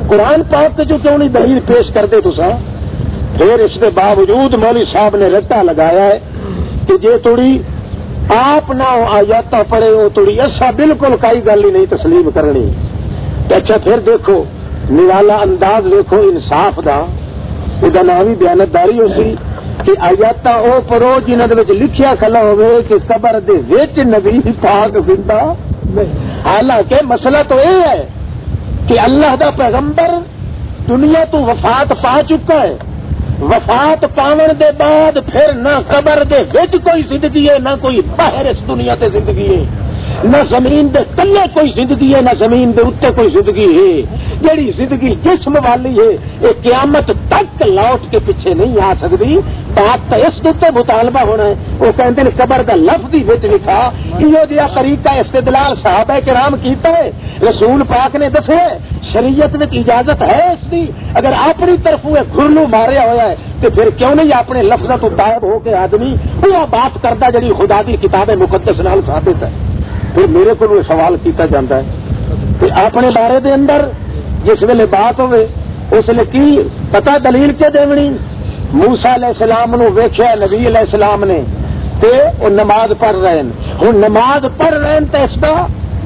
قرآن پاک جو کیوں نہیں دلیل پیش کرتے تو پھر اس کے باوجود مولوی صاحب نے رٹا لگایا ہے کہ جی تھوڑی آپ نہ آیات پڑے ہو تھوڑی ایسا بالکل کئی گل ہی نہیں تسلیم کرنی۔ اچھا پھر دیکھو، نرالا انداز دیکھو انصاف دا یہ نام بھی بیانتداری ہو سی کہ آیات او پڑھو جنہوں نے لکھیا کھلا ہوئے کہ قبر دے وچ نبی پاک زندہ حالانکہ مسئلہ تو یہ ہے کہ اللہ دا پیغمبر دنیا تو وفات پا چکا ہے۔ وفات پاون دے بعد پھر نہ قبر دے وچ کوئی زندگی ہے، نہ کوئی باہر اس دنیا تے زندگی ہے۔ نہ زمین دے تلے کوئی زندگی ہے، نہ زمین دے اتنے کوئی زندگی ہے۔ جیڑی زندگی جسم والی ہے یہ قیامت تک لوٹ کے پیچھے نہیں آ سکتی۔ بات تو اس کے مطالبہ ہونا ہے۔ وہ کہتے ہیں قبر کا لفظ ہی بچ لکھا یہ جہاں طریقہ استدلال صحابہ کرام کیتا ہے۔ رسول پاک نے دسے، شریعت میں اجازت ہے اس کی اگر اپنی طرف گھرلو ماریا ہوا ہے تو پھر کیوں نہیں اپنے لفظ تو غائب ہو کے آدمی وہ بات کرتا جڑی خدا کی کتاب مقدس نال ثابت ہے؟ پھر میرے کو سوال کیتا جاتا ہے کہ اپنے بارے دے اندر جس ویلے بات ہوئے، اس لیے کی پتا دلیل کے دیونی موسا علیہ السلام نو ویخیا نبی علیہ السلام نے، تے وہ نماز پڑھ رہے ہیں۔ ہوں نماز پڑھ رہے ہیں تو اس کا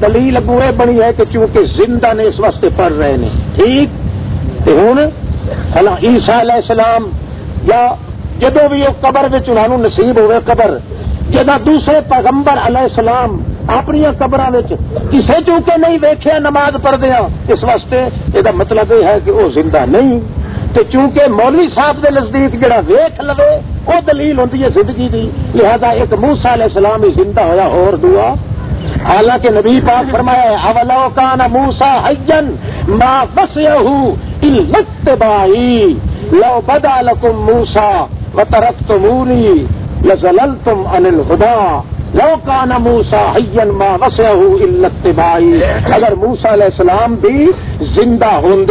دلیل اگو یہ بنی ہے کہ چونکہ زندہ نے اس واسطے پڑھ رہے ہیں۔ ٹھیک؟ ہوں عیسا علیہ السلام یا جدو بھی وہ قبر انہوں نصیب ہوئے قبر جدا دوسرے پیغمبر علیہ السلام اپنی قبر کسے چونکہ نہیں ویکیا نماز پڑھدیا ہاں، اس واسطے یہ مطلب یہ ہے کہ وہ زندہ نہیں۔ تو چونکہ مولوی صاحب دے نزدیک جڑا ویخ لو وہ دلیل ہوتی ہے زندگی دی۔ لہذا ایک موسا علیہ السلام ہی زندہ ہوا اور دعا۔ حالانکہ نبی پاک فرمایا اولو کان موسا حجن ما بس بائی لو بدا لکم موسا و ترک تمونی لزللتم عن الهدى لو کان موسا حین ما وسع الاتباعی اگر موسا علیہ السلام بھی زندہ ہوں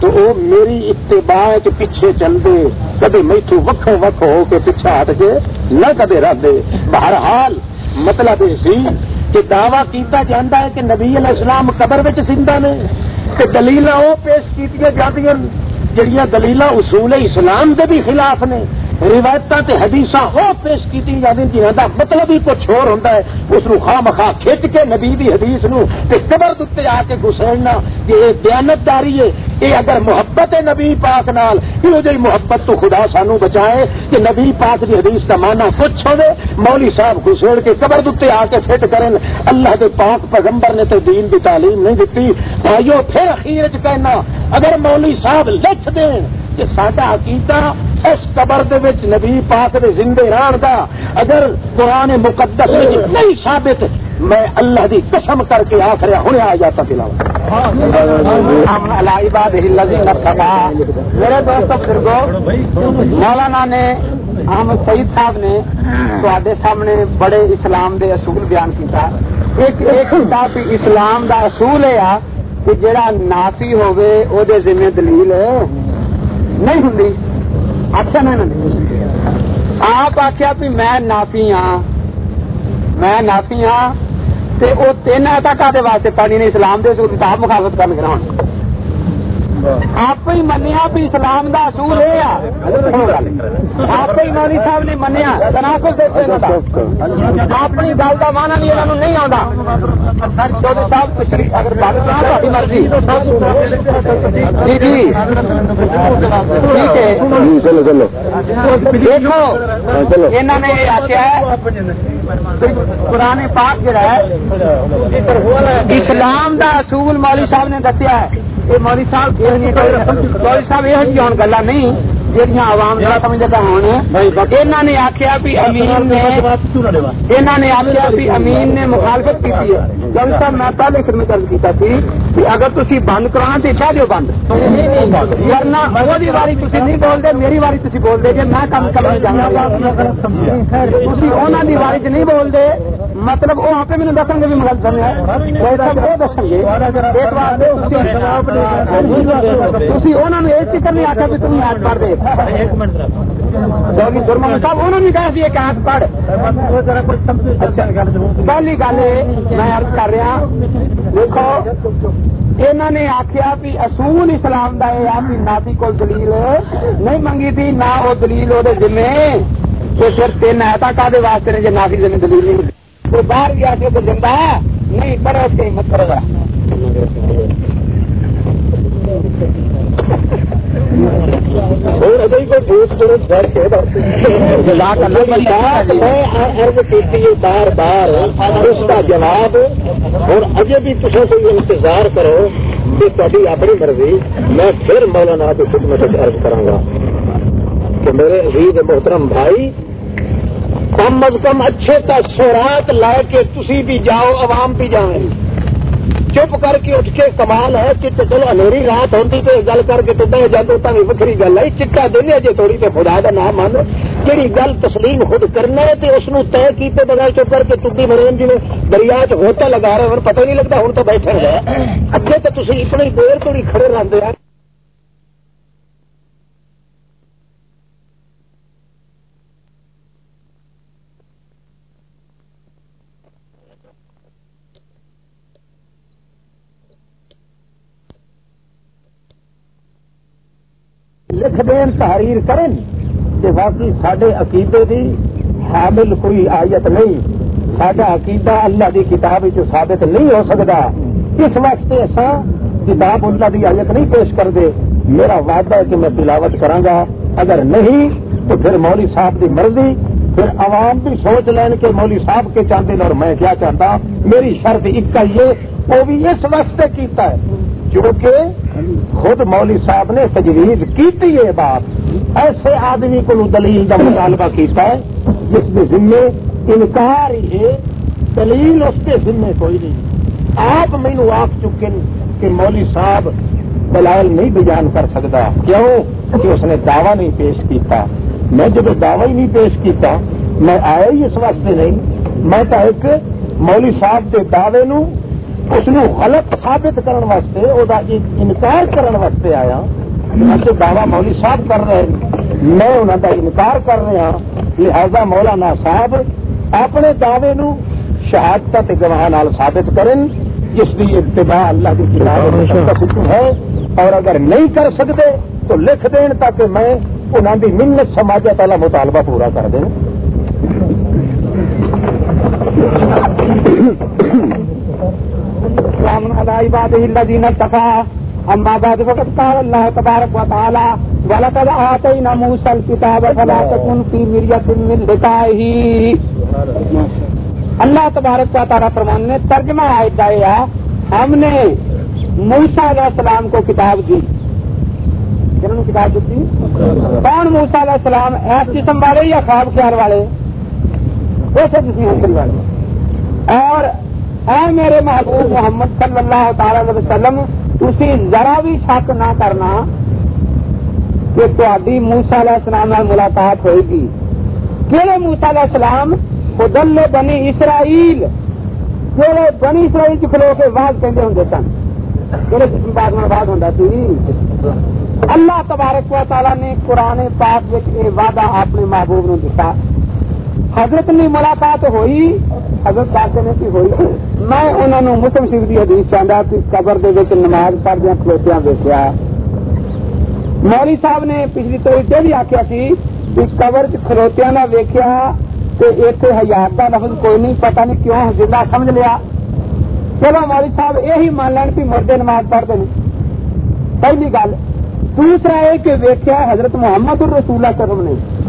تو وہ میری اتباع کے پیچھے چل دے۔ کدی میتھو وکھ وکھ ہو کے پیچھے ہٹ کے نہ کدے رہ دے۔ بہرحال مطلب یہ سی کہ دعوی کیتا جانا ہے کہ نبی علیہ السلام قبر وچ زندہ نے، کہ دلیل وہ پیش کی جاتی جہیا دلیل اصول اسلام کے بھی خلاف نے۔ روایت حدیث وہ پیش کی جاتی یعنی جنہوں کا مطلب ہی کچھ اور ہوتا ہے اس کو خواہ مخواہ کھچ کے نبی دی حدیث نو تے قبر دے آ کے گسڑنا یہ دیانت داری ہے۔ یہ اگر محبت ہے نبی پاک نال یہ جی محبت تو خدا سانو بچائے کہ نبی پاک دی حدیث کا مانا کچھ ہوے مولی صاحب گسڑ کے قبر دے آ کے فٹ کریں اللہ کے پاک پیغمبر نے تو دین کی تعلیم نہیں دیتی بھائیو، پھر اخیر کہنا، اگر مولی صاحب لکھ دیں کہ ساڈا عقیدہ اس قبر دے وچ نبی پاک دے زندے رہن دا، اگر قرآن مقدس نہیں ثابت، میں اللہ دی قسم کر کے آخر ہوں آ جاتا تلاوت۔ میرے دوست بزرگو، مولانا نے، احمد سعید صاحب نے تے سامنے بڑے اسلام دے اصول بیان کیتا۔ ایک ایک کتاب اسلام دا اصول ہے کہ جڑا نافی ہوئے او دے ذمہ دلیل ہے۔ نہیں ہوں اچھا میں آپ آخیا بھی میں نافی ہاں میں نافی ہاں وہ تین تک واسطے پڑھنی نے اسلام دے کتاب مخالفت کر لگنا آپ ہی منیا بھی اسلام دا اصول ہے آپ ہی مولوی صاحب نے منیا تناسب اپنی گل کا مانا بھی انہوں نہیں آتا چودھری صاحب تشریف اگر بات مرضی جی جی ٹھیک ہے چلو چلو دیکھو انہوں نے آخیا قرآن پاک جڑا ہے اسلام دا اصول مولوی صاحب نے دسیا ہے مولوی صاحب مولوی صاحب یہ ہوں گلا نہیں جہاں عوام سمجھتا ہوں نے آخیا بھی امین نے انہوں نے آخیا بھی امین نے مخالفت کی ہے جب صاحب میں پہلے خدمت کر کیتا تھی کہ اگر بند کرانا تو چاہ دیو بند ورنہ وہی واری تھی نہیں بولتے میری واری بولتے جی میں کام کرنا چاہتا انہوں واری چ نہیں بولتے مطلب وہ آپ میرے دسن گے بھی ہے۔ وہ دسن گے۔ تھی انہوں نے یہ فکر نہیں آخیا بھی تم یاد کر دے۔ پہلی گل میں ارد کر رہا دیکھو انہوں نے آخیا بھی اصول اسلام کا یہ آپ نافی کو دلیل نہیں منگی تھی نہ وہ دلیل وہ ذمے۔ تو صرف تین ایتا کا واسطے نے جی نافی ذمہ دلیل نہیں باہر گیا سے تو زندہ نہیں کرو اس کی ہمت کرو گا۔ بار بار، اس کا جواب، اور اجے بھی تصے کوئی انتظار کرو کہ تاری اپنی مرضی، میں پھر مولانا کی خدمت ارض کروں گا کہ میرے عزیز محترم بھائی کم از کم اچھے تاثرات لے کے تسی بھی جاؤ، عوام بھی جائیں۔ چپ کر کے اٹھ کے کمال ہے، چٹ چلو انری رات ہوتی تو گل کر کے تو بہ جاتے تو وکری گل ہے۔ چٹا دینا جی تھوڑی تو خدا کا نام مان جی گل تسلیم خود کرنا ہے تو اس طے کیتے بغیر چپ کر کے ٹوٹی مرین جی نے دریا چ ہوتا لگا رہے ہیں پتہ نہیں لگتا ہوں تو بیٹھے رہے اگے تو تھی اتنی دیر تو نہیں کھڑے رہتے ہیں۔ لکھ دین تحریر کریں کہ واقعی سڈے عقیدے کی حامل کوئی آیت نہیں سڈا عقیدہ اللہ کی کتاب ثابت نہیں ہو سکتا اس وقت ایسا کتاب اللہ کی آیت نہیں پیش کر دے میرا وعدہ ہے کہ میں تلاوت کرا اگر نہیں، تو پھر مولوی صاحب کی مرضی، پھر عوام بھی سوچ لین کہ مولوی صاحب کے چاہتے ہیں اور میں کیا چاہتا۔ میری شرط ایک یہ، وہ بھی اس وقت کیتا ہے۔ جو کہ خود مولوی صاحب نے تجویز کی یہ بات۔ ایسے آدمی کو دلیل کا مطالبہ کیتا ہے، جس کے ذمے انکار ہے۔ دلیل اس کے ذمے کوئی نہیں۔ آپ مینو آخ چکے کہ مولوی صاحب دلائل نہیں بیان کر سکتا۔ کیوں؟ کہ اس نے دعوی نہیں پیش کیتا۔ میں جب دعوی نہیں پیش کیتا، میں آیا ہی اس واسطے نہیں۔ میں تو ایک مولوی صاحب کے دعوے نو اس غلط ثابت کرنے واسطے وہ انکار کرنے واسطے آیا دعوی مولی صاحب کر رہے ہیں۔ میں انہوں کا انکار کر رہا ہاں۔ لہذا مولانا صاحب اپنے دعوے نو شہادت گواہ ثابت کریں، جس کی ابتدا اللہ کی کتاب ہے۔ اور اگر نہیں کر سکتے تو لکھ دین تاکہ میں انہوں کی منت سماجت والا مطالبہ پورا کر دیں۔ السلام على عباده الذين اتقوا اما بعد فقد قال الله تبارك وتعالى ولقد آتينا موسى الكتاب فلا تكن في مرية من لقائه اللہ تبارک و تعالیٰ فرمان نے ترجمہ آیت ہے ہم نے موسا علیہ السلام کو کتاب دی جنہوں نے کتاب دی کون موسا علیہ السلام ایس قسم والے یا خواب خیال والے ایسے جسم والے اور اے میرے محبوب محمد صلی اللہ تعالی علیہ وسلم اسی ذرا بھی شک نہ کرنا کہ تاری موسا علیہ السلام ملاقات ہوئے گی کہڑے موسا علیہ السلام؟ خدل بنی اسرائیل۔ کہڑے بنی اسرائیل کی فلو کے بعد کہتے ہوں سن۔ کہڑے بات میں بعد ہوتا سی۔ اللہ تبارک و تعالیٰ نے قرآن پاک یہ وعدہ اپنے محبوب نے دتا۔ حضرت نے ملاقات ہوئی، حضرت نے کی ہوئی۔ میں انہوں نے مسلم شریف کی حدیث چاہتا ہاں کہ قبر دے نماز پڑھدیا کھلوتیا دیکھا مولوی صاحب نے پچھلی توڑی یہ بھی آخیا سی کہ قبر چلوتیا نہ ویکیا تو اتنے ہزار کا لفظ کوئی نہیں پتا نہیں کیوں زندہ سمجھ لیا۔ چلو مولوی صاحب یہی مان لین کہ مردے نماز پڑھتے ہیں۔ پہلی گل، دوسرا یہ کہ ویکیا حضرت محمد الرسول کرم نے۔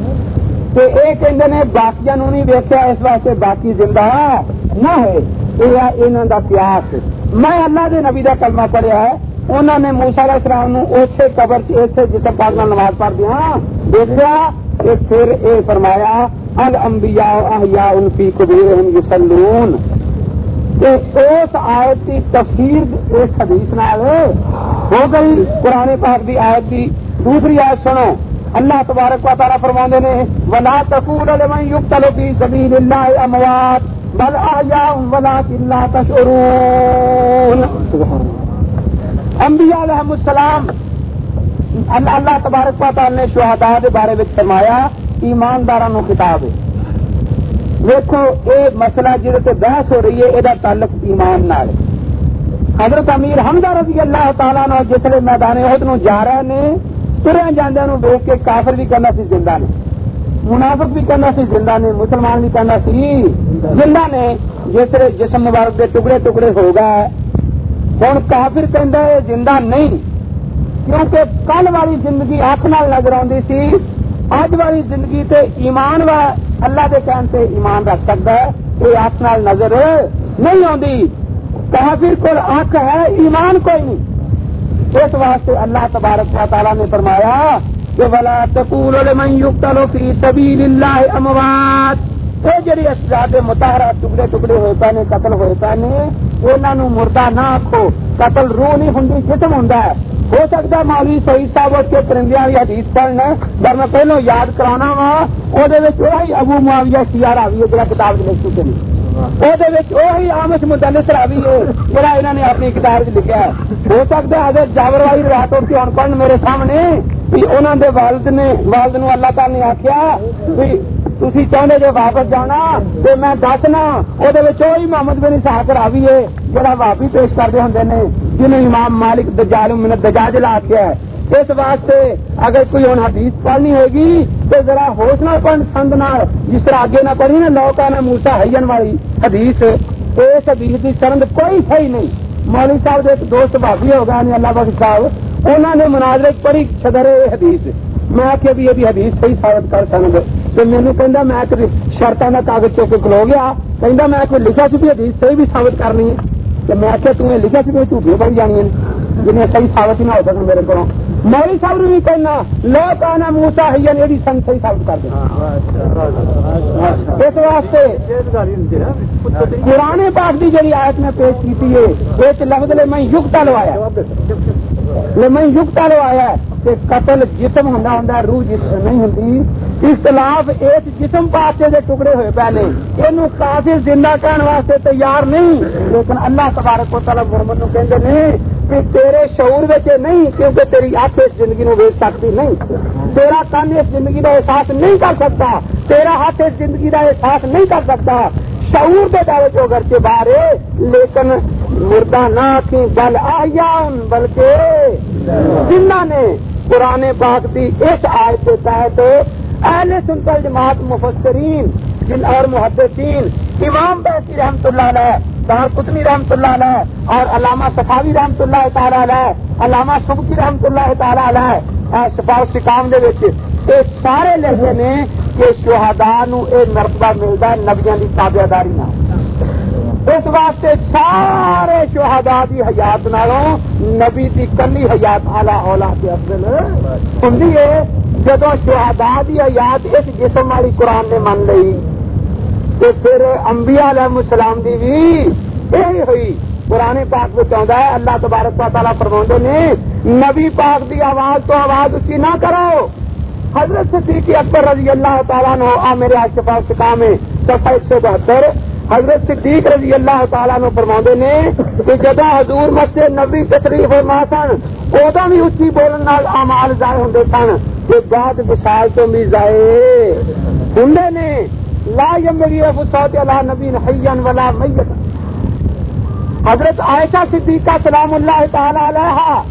کہ یہ کہتے ہیں باقیا نہیں ویکیا اس واسطے باقی زندہ نہ ہے یہ انہوں کا پیاس میں اللہ کے نبی کا کلمہ پڑھیا ہے انہوں نے موسا علیہ السلام اسی قبر اسے جسے پاک نماز پڑھ دیا دیکھا کہ پھر یہ فرمایا، الانبیاء احیاء ان فی قبورہم یصلون کہ اس آیت کی تفسیر اس حدیث نال ہو گئی، قرآن پاک کی آیت کی دوسری آیت سنو۔ اللہ تبارک و تعالیٰ فرما نے، ولا تقول لمن يقتل في سبيل الله اموات بل احياء ولكن لا تشعرون۔ انبیاء علیہ السلام، اللہ تبارک و تعالی نے شہداء کے بارے میں فرمایا ایماندار نو خطاب ہے۔ دیکھو یہ مسئلہ جہد سے بحث ہو رہی ہے یہ تعلق ایمان نال حضرت امیر حمدہ رضی اللہ تعالیٰ نو جسے میدان عہد نو جا رہے نے تریا جانے دیکھ کے کافر بھی کرنا سی زندہ نے منافق بھی کرنا سی زندہ نے مسلمان بھی کرنا سی زندہ نے جس جسم مبارک کے ٹکڑے ٹکڑے ہو گئے ہوں کافر کہ زندہ نہیں کیونکہ کل والی زندگی اک نال نظر آتی سی اج والی زندگی تے ایمان و اللہ کے کہن سے ایمان رکھ سکتا ہے یہ اک نال نظر نہیں آتی کافر کو اک ہے ایمان کوئی نہیں اس واسطے اللہ تبارک و تعالیٰ نے فرمایا کہ بلا تقول لمن يقتل في سبيل الله اموات یہ جڑی اسجاد متحرہ ٹکڑے ٹکڑے ہوئے پے قتل ہوئے پے انہوں نے مردہ نہ آخو قتل روح نہیں ہوں جسم ہوں ہو سکتا مولوی شہید صاحب اس کے پرندے والی حدیث پڑھنا پر میں پہلو یاد کرانا وا وہ ابو معاویہ شیار آئی ہے جہاں کتاب لکھ چکے وہی آمد مدلس راوی ہے جہاں انہوں نے اپنی کتاب چ لکھا ہے ہو سکتا ہے اگر جابر والی روایت ہوتی ہوں پڑھ میرے سامنے انہوں نے والد نے والد نو اللہ تعالی نے آخیا تھی چاہتے جو واپس جانا تو میں دسنا وہ محمد بن اسحاق راوی ہے جہاں واپی پیش کرتے ہوں نے جنہوں امام مالک دجال منت دجاج لا کے ہے اس واسطے اگر کوئی ہوں حدیث پڑھنی ہوگی تو ذرا ہوشنا پن سند نہ جس طرح آگے نہ پڑھی نا لوکا نہ موسا ہین والی حدیث، اس حدیث کی سرند کوئی صحیح نہیں۔ مولوی صاحب ایک دوست بھابی ہو گئے اللہ بخش صاحب انہوں نے مناظر پڑھی صدر حدیث۔ میں آ کے ابھی ابھی حدیث صحیح ثابت کر سکوں تو مینو کہ میں شرطان کا کاغذ چوک کھلو گیا۔ کہ میں کوئی لکھا چکی حدیث صحیح بھی ثابت کرنی ہے۔ تو میں آخیا تمہیں لکھا چکی جھوٹیاں بڑی جانی جنہیں صحیح ثابت ہی نہ ہو سکے میرے کو صاحب نے بھی کہنا۔ لو پانا موسا ہین یہ سن ثابت کر دیں اس واسطے پرانے پاک کی جی آیت میں پیش کی ہے ایک لفظ لے میں یگتا لوایا لے میں یگتا لوایا کہ قتل جسم ہوں ہوں روح جسم نہیں ہوں اختلاف ایک جسم پاسے دے ٹکڑے ہوئے پہلے یہ کافی زندہ کرنے واسطے تیار نہیں لیکن اللہ تبارک کو تعالی محمد نو کہتے نہیں کہ تیرے شعور بچے نہیں، کیونکہ تیری آپ اس زندگی نو ویچ سکتی نہیں۔ تیرا کن اس زندگی کا احساس نہیں کر سکتا۔ تیرا ہاتھ اس زندگی کا احساس نہیں کر سکتا۔ شعور دے دعوے جو گھر کے باہر لیکن مردہ نہ تھی بل آیا بلکہ جنہ نے پرانے پاک دی اس آیت کے تحت اہل سنتل جماعت مفسرین اور محدثین، امام بیسی رحمت اللہ علیہ دار قطنی رحمت اللہ علیہ اور علامہ صفاوی رحمت اللہ تعالی علیہ، علامہ سبکی رحمت اللہ تعالی علیہ شفا شکام دے وچ یہ سارے لہجے نے کہ شہداء نو اے مرتبہ ملتا ہے نبیاں دی تابع داری نہ اس واسطے سارے شہداء دی حیات نالوں نبی دی کلی حیات اعلی اولا کے افضل ہندی جی ہے جدو شہداء دی حیات اس جسم والی قرآن نے من لئی تو پھر انبیاء علیہ السلام دی بھی یہی ہوئی پرانے پاک میں چاہتا ہے اللہ تبارک و تعالیٰ فرما نے نبی پاک دی آواز تو آواز اسی نہ کرو حضرت صدیقی اکبر رضی اللہ تعالیٰ نے آ میرے آج کے پاس کام ہے سفا ایک سو بہتر حضرت صدیق رضی اللہ تعالیٰ نے فرما نے کہ جدہ حضور مسجد نبی تشریف فرما سن ادو بھی اچھی بولن امال ضائع ہوں سن کہ بعد مثال تو بھی ضائع ہوں نے لا یمری فساد اللہ نبی حین ولا میت حضرت عائشہ صدیقہ سلام اللہ تعالی علیہ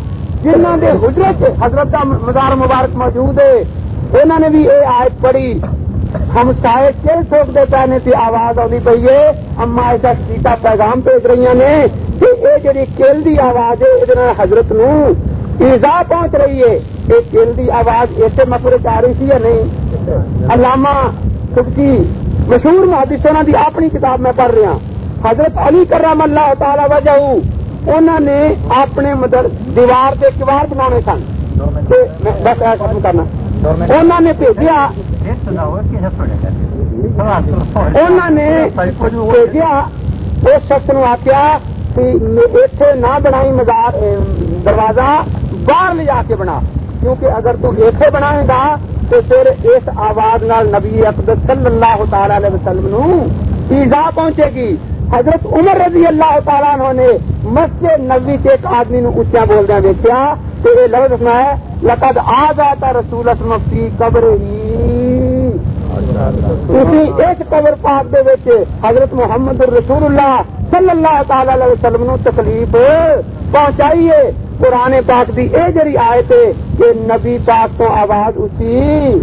جنہوں نے حجرت حضرت کا مزار مبارک موجود ہے انہوں نے بھی یہ آیت پڑھی۔ ہم سائے کے سوک دے پہنے تھی آواز آنی پی ہے؟ اما ایسا سیتا پیغام بھیج رہی نے کہ یہ جی کل دی آواز ہے یہ حضرت نو ایزا پہنچ رہی ہے یہ کل دی آواز ایسے مفر آ رہی تھی یا نہیں؟ علامہ سبکی مشہور محدثوں دی اپنی کتاب میں پڑھ رہا ہاں۔ حضرت علی کرم اللہ تعالی وجہ انہوں نے اپنے مدر دیوار کے کبار بنا سن۔ بس ایسا ختم کرنا۔ انہوں نے بھیجا انہوں نے بھیجا اس شخص نو آخیا اتنے نہ بنائی مزار دروازہ، باہر لے جا کے بنا۔ کیونکہ اگر تو اتنے بنائے گا تو پھر اس آواز نال نبی اقدس صلی اللہ تعالی علیہ وسلم نو ایزا پہنچے گی۔ حضرت عمر رضی اللہ تعالیٰ عنہ نے مسجد نبی کے ایک آدمی نو اچھا بولدہ دیکھا تو یہ لفظ سنا ہے، لقد آ جاتا رسول اسم فی قبر ہی۔ اس قبر پاک دے وچ حضرت محمد رسول اللہ صلی اللہ تعالی علیہ وسلم نو تکلیف پہنچائیے پرانے پاک دی اے جری آئے تھے کہ نبی پاک تو آواز اسی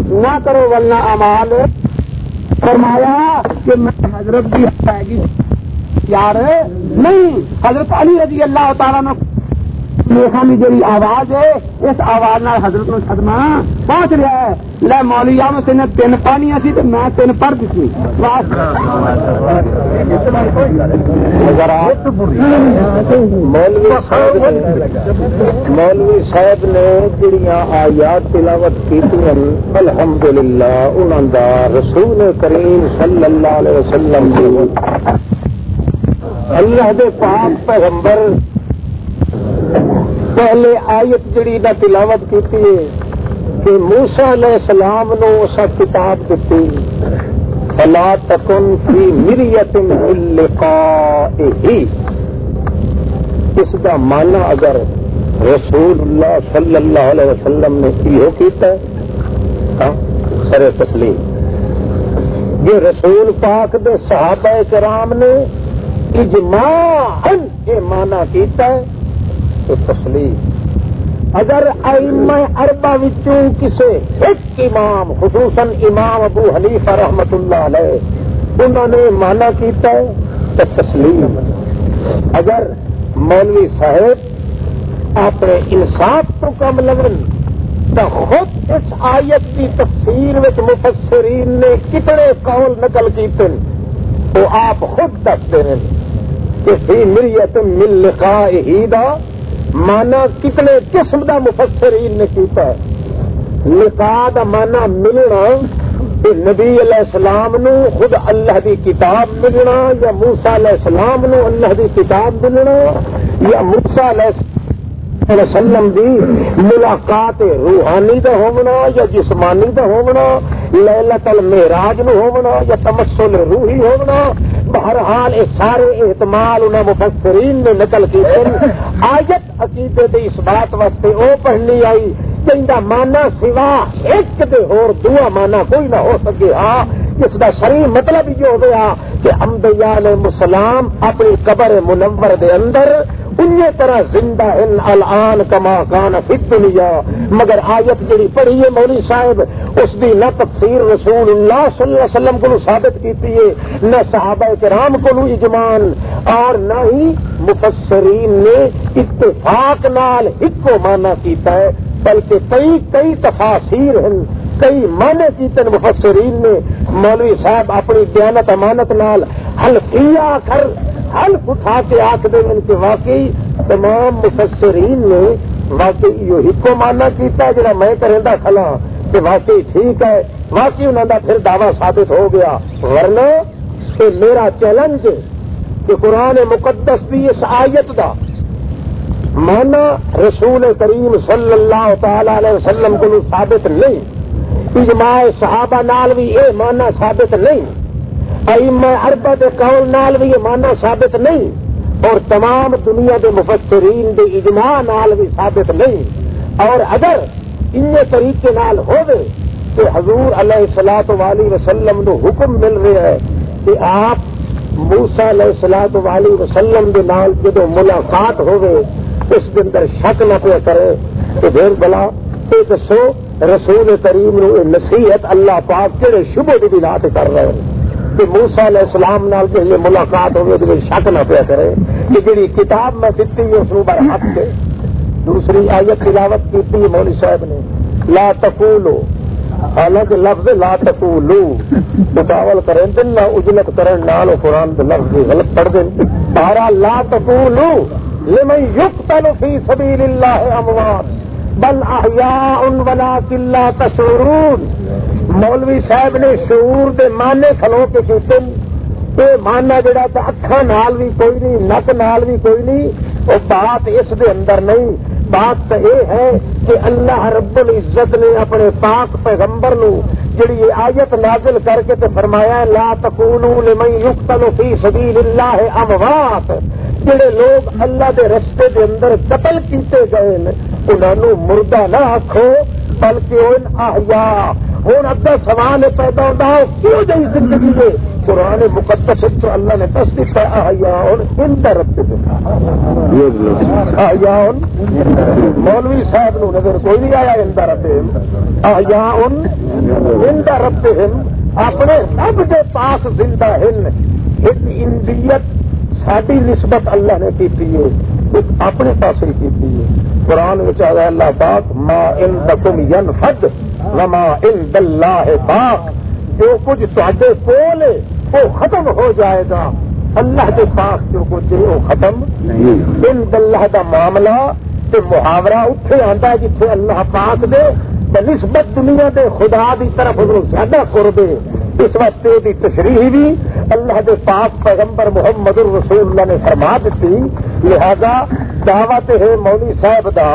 نہ کرو ولنا امال فرمایا کہ میں حضرت بھی جی۔ یار، نہیں، حضرت علی رضی اللہ تعالیٰ نے میخا کی جی آواز ہے، اس آواز نال حضرت نو صدمہ پہنچ رہا ہے۔ لے مولی آ میں تین پانیاں سی تو میں تین پڑھ دیتی اگر آپ مولوی صاحب نے مولوی صاحب نے جڑیاں آیات تلاوت کی الحمد للہ انہوں کا رسول کریم صلی اللہ علیہ وسلم اللہ دے پاک پیغمبر پہلے آیت جڑی نہ تلاوت کی کہ موسا علیہ السلام نو اسا کتاب دیتی فلا تکن فی مریت لقائه اس کا مانا اگر رسول اللہ صلی اللہ علیہ وسلم نے یہ کیتا ہے ہاں، سر تسلیم۔ یہ رسول پاک دے صحابہ کرام نے اجماع یہ مانا کیتا ہے، تو تسلیم۔ اگر ائمہ اربا وچوں کسے ایک امام، خصوصاً امام ابو حنیفہ رحمت اللہ علیہ، انہوں نے مانا کیتا ہے تو تسلیم۔ اگر مولوی صاحب اپنے انصاف تو کم لگن، تو خود اس آیت کی تفسیر وچ مفسرین نے کتنے قول نقل کیتے وہ آپ خود دستے ہیں کہ فی مریت مل لکھا ہی دا مانا کتنے قسم کا مفسرین نے کیتا ہے۔ نکاح کا مانا ملنا نبی علیہ السلام نو خود اللہ دی کتاب ملنا یا موسا علیہ السلام نو اللہ دی کتاب ملنا یا موسا علیہ علیہ وسلم دی ملاقات روحانی دا ہونا یا جسمانی دا ہونا لیلت المعراج نو ہونا یا تمسل روحی ہونا بہرحال یہ سارے احتمال انہیں مفسرین نے نقل کی آیت عقیدے کی اس بات واسطے وہ پڑھنی آئی کہ مانا سوا ایک دے اور دعا مانا کوئی نہ ہو سکے ہاں اس کا شری مطلب یہ ہو گیا کہ امبیا نے مسلام اپنی قبر منور دے اندر ان طرح زندہ ان الان کما کان فت لیا مگر آیت جڑی پڑھی ہے مولوی صاحب، اس دی نہ تفسیر رسول اللہ صلی اللہ علیہ وسلم کو ثابت کیتی ہے، نہ صحابہ کرام کو اجمان اور نہ ہی مفسرین نے اتفاق نال ایک کو مانا کیتا ہے، بلکہ کئی کئی تفاصیر ہیں۔ کئی مانے کیتے مفسرین نے مولوی صاحب اپنی دیانت امانت نال حلفیہ کر حلف اٹھا کے آخ دیں کہ واقعی تمام مفسرین نے واقعی یہ کو مانا کیتا جڑا میں کرتا کھلا کہ واقعی ٹھیک ہے، واقعی انہوں کا پھر دعوی ثابت ہو گیا۔ ورنہ کہ میرا چیلنج کہ قرآن مقدس بھی اس آیت کا مانا رسول کریم صلی اللہ تعالی علیہ وسلم کو ثابت نہیں۔ اجماع صحابہ نال بھی یہ مانا ثابت نہیں۔ اربا کے قول نال بھی یہ مانا ثابت نہیں۔ اور تمام دنیا کے مفسرین دے اجماع نال بھی ثابت نہیں۔ اور اگر ان طریقے نال ہوئے کہ حضور علیہ سلاط والی وسلم نو حکم مل رہا ہے کہ آپ موسا علیہ سلاط والی وسلم کے نال جدو ملاقات ہوئے اس کے اندر شک نہ پہ کرے تو پھر بلا، یہ دسو رسول کریم نو نصیحت اللہ پاک کہڑے شبے کی بنا سے کر رہے ہیں۔ کہ موسا علیہ السلام نال کے لیے ملاقات ہوگی تو شک نہ پیا کرے کہ جی کتاب میں دیتی ہے اس بار حق کے دوسری آیت تلاوت کی مولوی صاحب نے۔ لا تقولو۔ حالانکہ لفظ لا تقولو۔ مقابل کریں دن نہ اجلت کرن نال قرآن کے لفظ غلط پڑھ دیں بارہ لا تقولو۔ لمن يقتل في سبيل الله اموات۔ بل احیاء ولا کلا تشعرون۔ مولوی صاحب نے شعور دے مانے کھلو کے کیتے اے مانا جڑا تو اکھا نال بھی کوئی نہیں، نک نال بھی کوئی نہیں وہ بات اس دے اندر نہیں۔ بات تو یہ ہے کہ اللہ رب العزت نے اپنے پاک پیغمبر نو جڑی آیت نازل کر کے تے فرمایا لا تقولوا لمن يقتل في سبيل الله اموات۔ جڑے لوگ اللہ دے رستے دے اندر قتل کیتے گئے انہوں مردہ نہ آخو بلکہ ان آیا ہوں ادا سوال پیدا ہوتا ہے کیوں جی زندگی دے؟ قرآن مقدس تو اللہ نے تصدیق ہے آیا ان کا رب آیا مولوی صاحب نو نظر کوئی نہیں آیا ان کا رب آیا ان کا رب اپنے رب کے پاس زندہ ہن۔ ایک اندیت ساری نسبت اللہ نے کی اپنے پاس ہی کی قرآن آیا اللہ پاک، ما ان دکم ین فد نما ان دلہ پاک جو کچھ تے کول وہ ختم ہو جائے گا۔ اللہ کے پاس جو کچھ ہے، وہ ختم ان دلہ کا معاملہ، تے محاورہ اتنے آتا ہے جتنے اللہ پاک دے نسبت دنیا دے خدا دی طرف زیادہ قرب اس وقت دی تشریح بھی اللہ کے پاک پیغمبر محمد الرسول اللہ نے فرما دیتی، لہذا دعوت ہے مولوی صاحب دا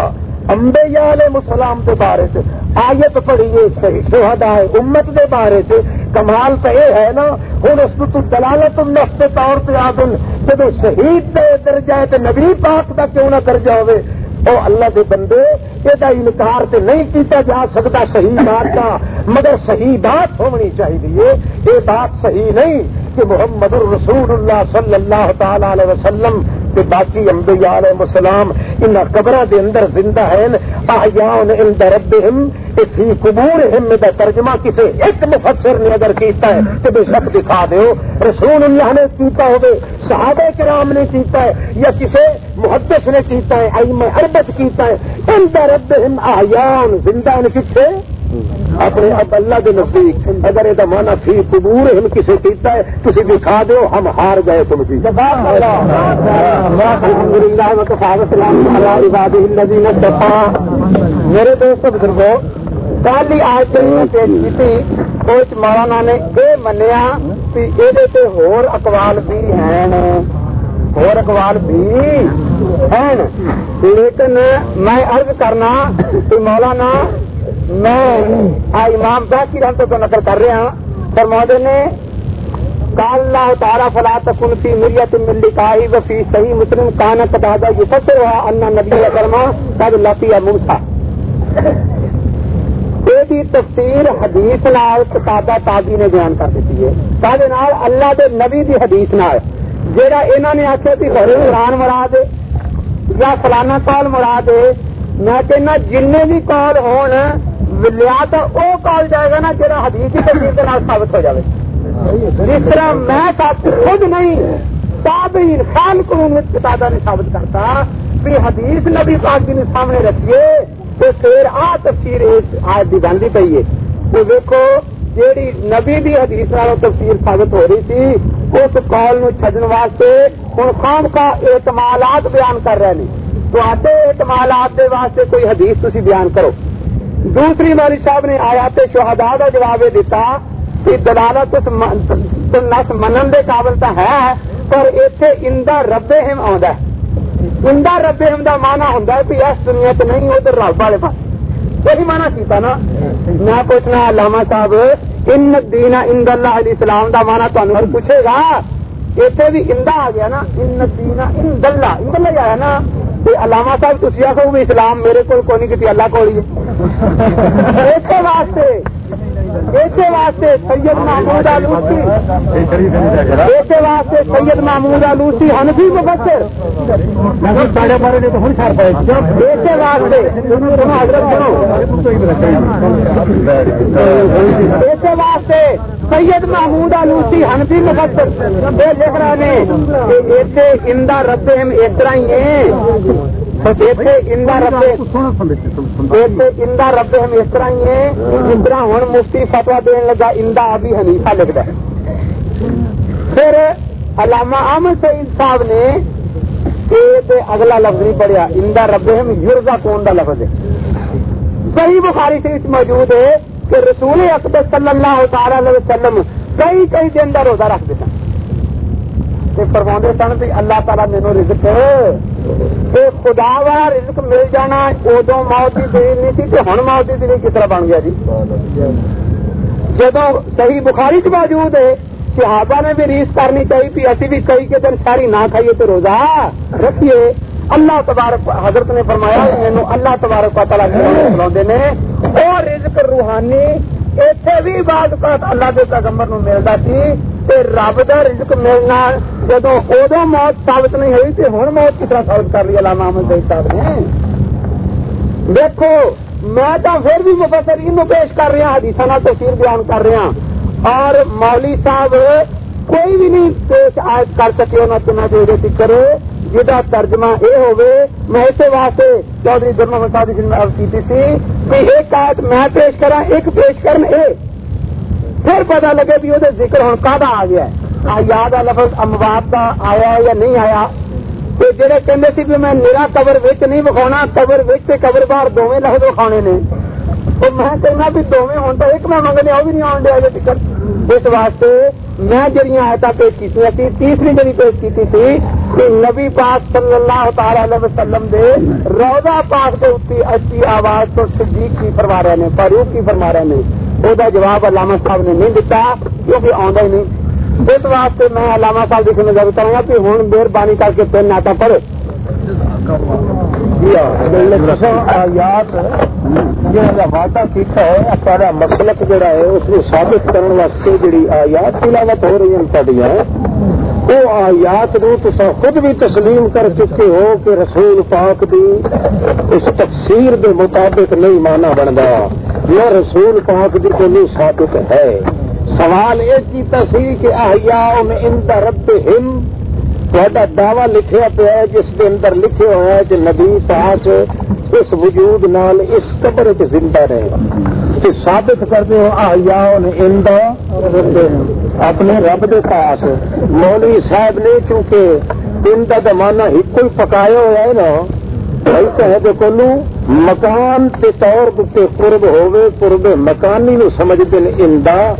امبے علیہ السلام کے بارے سے آیت پڑھیے شہدا ہے امت کے بارے سے کمال تو یہ ہے نا ہوں اس کو دلالت نفس کے طور پہ آ دن جب شہید دے درجہ ہے تو نبی پاک کا کیوں نہ درجہ ہوئے او اللہ دے بندے یہ انکار تے نہیں کیتا جا سکتا صحیح بات کا مگر صحیح بات ہونی چاہیے۔ یہ بات صحیح نہیں کہ محمد الرسول اللہ صلی اللہ تعالی علیہ وسلم کہ باقی انبیاء علیہ السلام ان قبر دے اندر زندہ ہیں احیان عند ربهم فی قبورهم دا ترجمہ کسے ایک مفسر نے اگر کیتا ہے کہ بے شک دکھا دیو۔ رسول اللہ نے کیتا ہوگے صحابہ کرام نے کیتا ہے، یا کسے محدث نے کیتا ہے، ائمہ عربت کیتا ہے۔ عند ربهم احیان زندہ نے کسے؟ اپنے اب اللہ کے نزدیک، اگر یہ مانا فی قبور ہم کسی پیتا ہے، کسی دکھا دو ہم ہار گئے تم کی میرے دوست بزرگوں کل ہی آج کچھ مولانا نے یہ منیا کہ یہ ہور اقوال بھی ہیں۔ اور اقوال بھی ہیں۔ لیکن میں عرض کرنا کہ مولانا میں امام باقی رحمت کو نقل کر رہا ہوں۔ فرمودے نے قال اللہ تعالی، فلا تكن في مرية من لقائه وفي صحيح مسلم كان قد يفسرها ان النبي کرما قد لقي موسى یہ تفسیر حدیث نال قطادہ تاجی نے بیان کر دیتی ہے۔ کہتے نال اللہ دے نبی دی حدیث نال۔ جیڑا انہوں نے آخیا کہ گھر قرآن مراد یا فلانا کال مراد میں کہنا جن بھی کال ہون، لیا تو وہ کال جائے گا نا جہاں حدیث کی تفصیل کے ثابت ہو جائے جس طرح میں خود نہیں، تابعین خان قانون کتابہ نے ثابت کرتا کہ حدیث نبی پاک جی سامنے رکھیے، تو پھر آ تفسیر آج کی بنتی پی ہے۔ تو دیکھو جیڑی نبی دی حدیث نالوں تفسیر ثابت ہو رہی تھی اس کال نو چھڈن واسطے ہوں خام کا اعتمالات بیان کر رہے ہیں۔ تو آتے اعتمالات دے واسطے کوئی حدیث تھی بیان کرو دوسری مولوی صاحب نے آیات شہدا کا جواب دیتا کہ دلالت اس نس منن دے قابل تو ہے پر اتنے اندا رب ہم آ اندا رب ہم کا مانا ہوں کہ اس دنیا تو نہیں ادھر رب والے پاس یہی مانا کیتا نا میں پوچھنا علامہ صاحب ان دینا اند اللہ علیہ السلام کا مانا تمہیں پوچھے گا اتنے بھی اندا آ گیا نا ان دینا ان دلہ ان دلہ آیا نا علامہ صاحب آخو بھی اسلام میرے کو نہیں کی اللہ کو واسطے ایسے واسطے سید محمود آلوسی، ایسے واسطے سید محمود آلوسی ہنفی مبصر ایسے واسطے ایسے واسطے سید محمود آلوسی ہنفی مبصر یہ لکھ رہے ہیں ایسے اندا رب ہم اس طرح ہی ہیں۔ اندا رب ہم اس طرح ہی ہیں جس طرح ہوں مفتی فتوا دین لگا اندا ابھی حنیفہ لکھتا ہے پھر علامہ احمد سعید صاحب نے اگلا لفظ نہیں پڑھیا اندا رب ہم یورزا کون کا لفظ ہے؟ صحیح بخاری سے موجود ہے کہ رسول اکبر صلی اللہ تعالی علیہ وسلم کئی کئی دن کا روزہ رکھ دیتا۔ فرما سن بھی اللہ تعالیٰ مینو رزق خدا والا رزق مل جانا ادو موت کی دیر نہیں تھی ہوں موت کی دیر کس طرح بن گیا جی؟ جدو صحیح بخاری چ موجود ہے، صحابہ نے بھی ریس کرنی چاہیے اسی بھی کئی کے دن ساری نہ کھائیے تو روزہ رکھیے۔ اللہ تبارک حضرت نے فرمایا مینو اللہ تبارک تعالیٰ نے اور رزق روحانی اتنے بھی بعد اللہ کے پیغمبر نو ملتا سی رب کا رزق ملنا جدو ادو موت ثابت نہیں ہوئی تو ہوں موت کس طرح ثابت کر لی علامہ احمد صاحب نے دیکھو میں تو پھر بھی مفسر ان پیش کر رہا حدیث تفصیل بیان کر رہا اور مولی صاحب کوئی بھی نہیں پیش آج کر سکے انہوں نے فکر جہاں ترجمہ یہ ہوگی میں اسی واسطے چودھری گرما مساد کی سی کہ ایک آیت میں پیش کرا ایک پیش کرن اے پھر پتا لگے بھی وہ ذکر ہوں کا آ گیا ہے یاد لفظ اموات کا آیا یا نہیں آیا؟ تو جہے کہتے سی بھی میں میرا قبر وچ نہیں بکھاؤنا قبر وچ قبر باہر دونوں لفظ بکھانے نے۔ تو میں کہنا بھی دونوں ہوں تو ایک میں منگنے وہ بھی نہیں آن دیا ٹکٹ اس واسطے میں جہاں آیت پیش کی تیسری جی پیش کی تھی کہ نبی پاک صلی اللہ تعالی علیہ وسلم دے روزہ پاک کے اتنی اچھی آواز تو صدیق کی فرما رہے ہیں فاروق کی فرما رہے ہیں وہ جواب علامہ صاحب نے نہیں دیتا کیونکہ آدھا ہی نہیں۔ اس واسطے میں علامہ صاحب کی نظر کروں گا کہ ہوں مہربانی کر کے تین ناٹا پڑھے۔ آیات واٹا کیتا ہے سارا مسلک جڑا ہے اس کو ثابت کرنے واسطے جڑی آیات تلاوت ہو رہی ہیں سڈیا وہ آیات نو خود بھی تسلیم کر چکے ہو کہ رسول پاک دی اس تفسیر دے مطابق نہیں مانا بنتا یا رسول پاک دی کو نہیں ثابت ہے۔ سوال یہ کیتا سی کہ احیاء ان رب ہم تا دعوی لکھیا پیا ہے، جس کے اندر لکھے ہوا ہے کہ نبی پاک اس وجود نال اس قبر چ زندہ رہے۔ کہ ثابت کرتے ہو احیاء ان اپنے رب دے پاس۔ مولوی صاحب نے چونکہ ان کا زمانہ ہی کوئی پکایا ہوا ہے نا، بھائی کہے تو کولو مکان کے طور پہ قرب ہوئے قرب مکانی نو سمجھتے ہیں اندا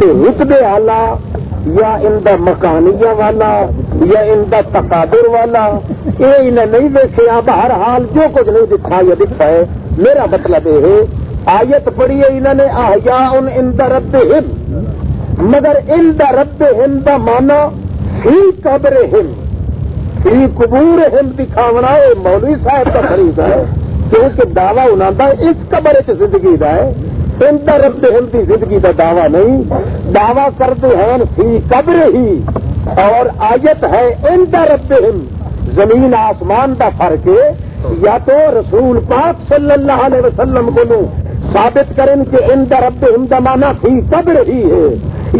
تے رتبے آلہ یا ان دا مکانیہ والا یا ان دا تقادر والا، یہ انہیں نہیں دیکھے اب ہر حال جو کچھ نہیں دکھا یا دکھا ہے۔ میرا مطلب یہ ہے، آیت پڑھی ہے انہوں نے آیا ان ان دا رب ہم مگر ان دا رب ہم دا مانا فی قبر ہم فی قبور ہم دکھاونا یہ مولوی صاحب کا خرید ہے کیونکہ دعوی انہوں کا اس قبر چ زندگی کا ہے۔ انتا رب ہندی زندگی کا دعویٰ نہیں، دعویٰ کرتے ہیں فی قبر ہی، اور آیت ہے انتا رب ہند زمین آسمان کا فرق ہے، یا تو رسول پاک صلی اللہ علیہ وسلم کو ثابت کریں کہ ان رب ہند مانا فی قبر ہی ہے،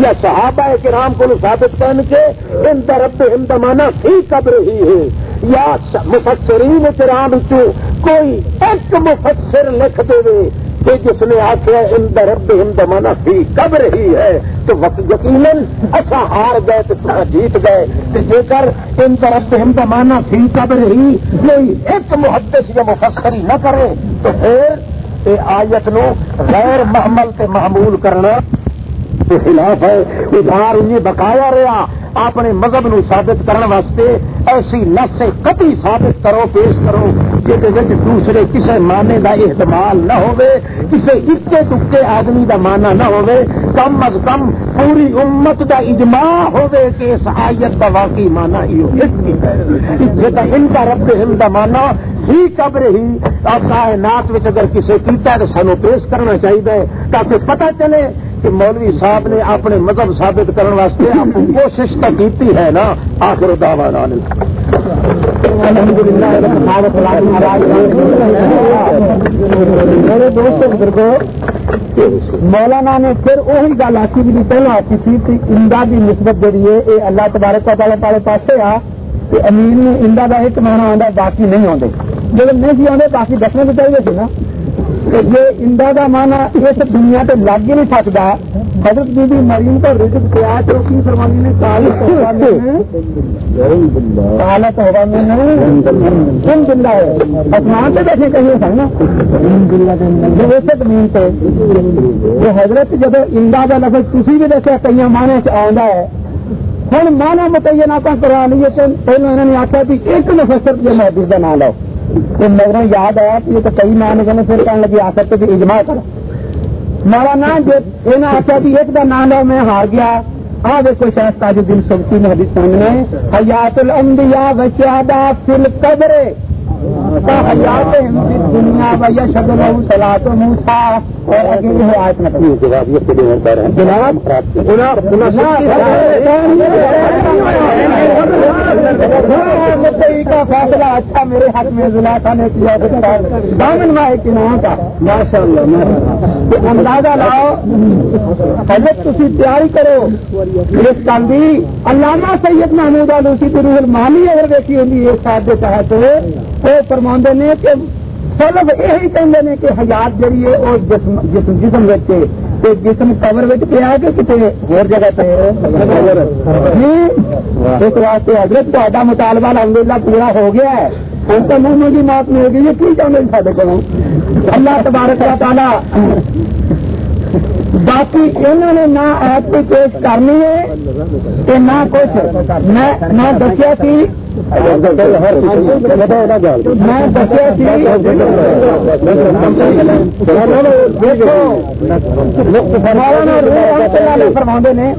یا صحابہ کرام کو ثابت کریں کہ ان رب ہند مانا فی قبر ہی ہے۔ یا مفسرین کرام کوئی ایک مفسر لکھ دے کہ جس نے آخیا ہند رب ہند مانا فی کب رہی ہے۔ تو یقیناً اچھا ہار گئے، تو جیت گئے۔ تو جے کر ہند رب ہند مانا فی کب رہی نہیں ایک محدث یا مفخری نہ کرے، تو پھر آیت نو غیر محمل تے محمول کرنا کے خلاف ہے۔ ادھار انہیں بقایا رہا۔ اپنے مذہب نو ثابت کرنے واسطے ایسی نس قطعی ثابت کرو، پیش کرو جہد دوسرے کسی معنی دا احتمال نہ ہوئے کسی اکے دکے آدمی دا مانا نہ ہوئے کم از کم پوری امت دا اجماع ہوئے کہ اس آیت کا واقعی مانا یہ ان کا رب ہم دا مانا ہی قبر ہی۔ اور کائنات اگر کسی کیتا ہے تو سانو پیش کرنا چاہیے تاکہ پتہ چلے کہ مولوی صاحب نے اپنے مذہب ثابت کرنے واسطے کوشش تو کی ہے نا، آخر دعوی میرے دوست بزرگوں مولانا نے پھر وہی گل آتی بھی جی پہلے آتی تھی کہ امدادی نسبت جی ہے، یہ اللہ تبارک تعالیٰ والے پاس آ، کہ امیر نے اندا کا ایک مہینہ آتا باقی نہیں آتے جب نہیں سی آتے باقی دسنے تو چاہیے تھے نا۔ یہ انڈا کا مانا اس دنیا پہ لگ ہی نہیں سکتا حضرت بی بی مریم کا رزق کیا تو کی فرمانی نے حالت ہوگا میں کون زندہ ہے؟ آسمان سے بیٹھے کہیں تھا نا۔ اسے زمین پہ وہ حضرت جب انڈا کا لفظ کسی بھی دیکھے کئی مانے سے آدھا ہے۔ ہوں مانا متعین آپ کرا لیے پہلے انہوں نے آخیا کہ ایک مفسر یہ محدود کا نام لو تو میرے یاد آیا کہ یہ تو کئی مان کہنے پھر کہنے لگی آ سکتے کہ اجماع کر مارا نا جو جی، آخیا کہ ایک کا نام لو میں ہار گیا۔ ہاں دیکھو شاید تاج الدین سبتی میں حدیث سامنے حیات الانبیاء و شہداء فی القبر حیات دنیا بھیا شد لہو سلا تو موسا اور اگلی ہے کا فیصلہ اچھا میرے حق میں زلاخا نے کیا دامن ماہ کی نام کا ماشاء اللہ اندازہ لاؤ حضرت تھی تیاری کرو اس کاندی علامہ سید محمود آلوسی کی روح المانی اگر دیکھی ہوگی اس ساتھ وہ فرما نے کہ سلب یہی کہتے ہیں کہ حیات جہی ہے وہ جسم جسم جسم بچے تے جسم قبر بچ پہ آ کے کتنے اور جگہ پہ اس واسطے حضرت تا مطالبہ الحمد للہ پورا ہو گیا ہے۔ ہم تو منہ کی موت نہیں جی ہوگی یہ کی چاہتے سارے کو اللہ تبارک تعالیٰ باقی انہوں نے نہ ایپ کی پیش کرنی ہے کہ نہ کچھ۔ میں دسیا سی میں دسیا سی مولانا فرما نے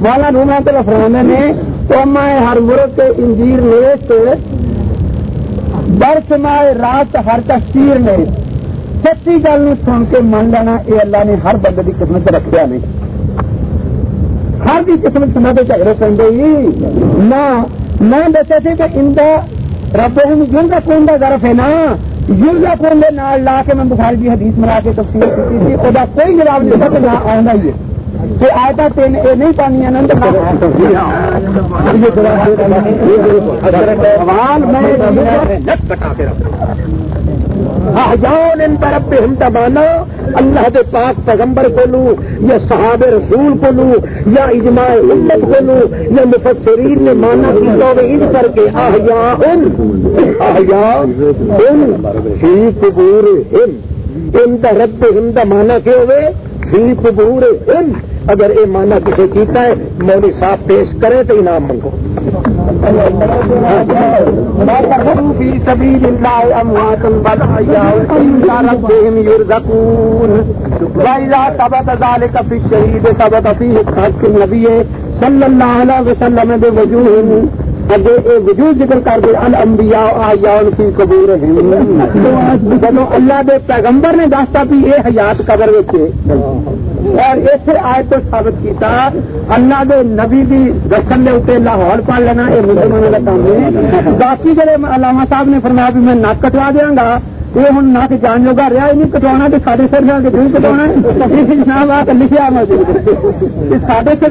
مولانا روم فرما نے تو میں ہر مرد کے انجیر نیس برس مائے رات ہر تشکیر میں سچی گل سن کے من لینا یہ اللہ نے ہر بندے کی قسمت رکھا نہیں ہر کی قسمت سنا تو جھگڑے پہ نہ میں دسیا سی کہ ان کا رب یون کا کون کا گرف ہے نا یون کا کون دے نال لا کے میں بخاری جی حدیث ملا کے تفصیل کی تھی وہ کوئی جواب نہیں تھا کہ نہ آنا ہی ہے آتا تین یہ نہیں پانی آنند احجان ان پر ہم تبانا، اللہ کے پاک پیغمبر کو لوں یا صحاب رسول کو لوں یا اجماع امت کو لوں یا مفسرین نے مانا کی ان کر کے آہیا ان آہیا ان، فی قبور ہم ان کا رب ہم کا مانا کیا ہوئے؟ فی قبور ہم اگر یہ مانا کسی کیتا ہے، مولوی صاحب پیش کرے تو انعام منگو۔ نبی صلی اللہ علیہ وسلم وجوہ اگے یہ وجود ذکر کر دے، الانبیاء آیا ان کی قبور جب اللہ دے پیغمبر نے دستا بھی یہ حیات قبر وچ اور اس آئے تو ثابت کیتا اللہ دے نبی بھی دسن دے اتنے لاہور پڑھ لینا یہ مسلمانوں کا کام ہے۔ باقی جڑے علامہ صاحب نے فرمایا بھی میں نک کٹوا دیا گا یہ ہوں نہ جان جوگا رہا نہیں کٹوا تو سارے سر جا کے نہیں کٹوا جناب آ لکھا موجود سارے سر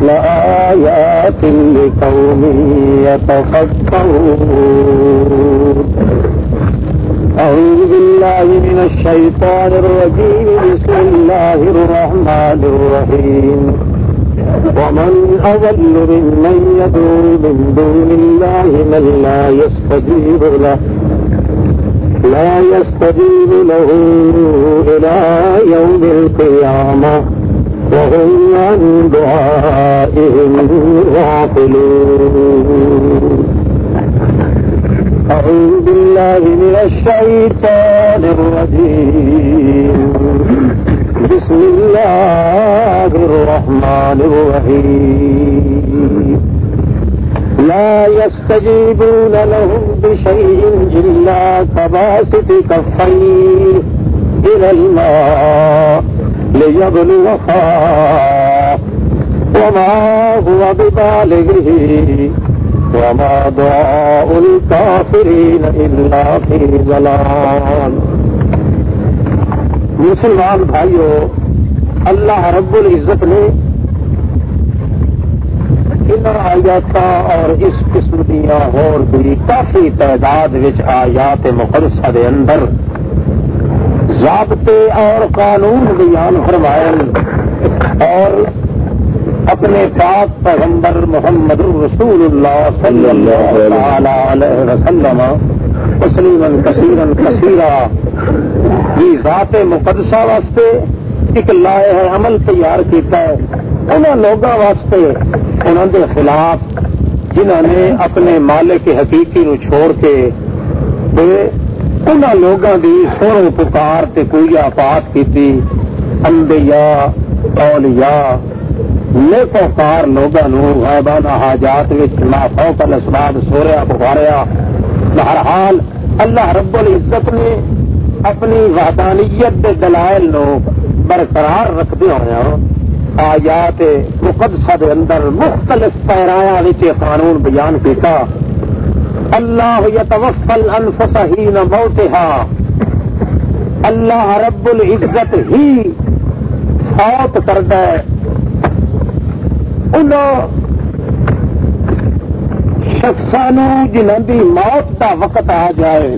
لآيات لقوم يتفكرون. أعوذ بالله من الشيطان الرجيم. بسم الله الرحمن الرحيم. ومن أضل ممن يدعو من دون الله من لا يستجيب له. لا يستجيب له إلى يوم القيامة. وهم عن دعائهم غافلون أعوذ بالله من الشيطان الرجيم بسم الله الرحمن الرحيم. لا يستجيبون لهم بشيء إلا كباسط كفيه إلى الماء. ليبلغ وما هو ببالغه وما دعاء الكافرين إلا في ضلال مسلمان بھائیو، اللہ رب العزت نے ان آیات اور اس قسم دیا اور بھی کافی تعداد آیات مقدسہ دے اندر ضابطے اور قانون بیان کروائے اور اپنے پاک پیغمبر محمد رسول اللہ صلی اللہ علیہ وسلم تسلیم کثیر کثیرا یہ جی ذات مقدسہ واسطے ایک لائے ہے عمل تیار کیتا ہے۔ انہوں لوگوں واسطے انہوں دے خلاف جنہوں نے اپنے مالک حقیقی نو چھوڑ کے ان لوگوں کی سر پکار تے کوئی آپات کی انبیاء، اولیاء، نیکوکار لوگوں غائبانہ حاجات ما فوق الاسباب سوریا پکاریا۔ بہرحال اللہ رب العزت نے اپنی وحدانیت کے دلائل نو برقرار رکھتے ہوئے آیات مقدسہ دے اندر مختلف پیرایا قانون بیان کیتا۔ اللہ یتوفل انفس ہی نہ اللہ رب العزت ہی فوت کرد ان شخصان جنہوں کی موت کا وقت آ جائے۔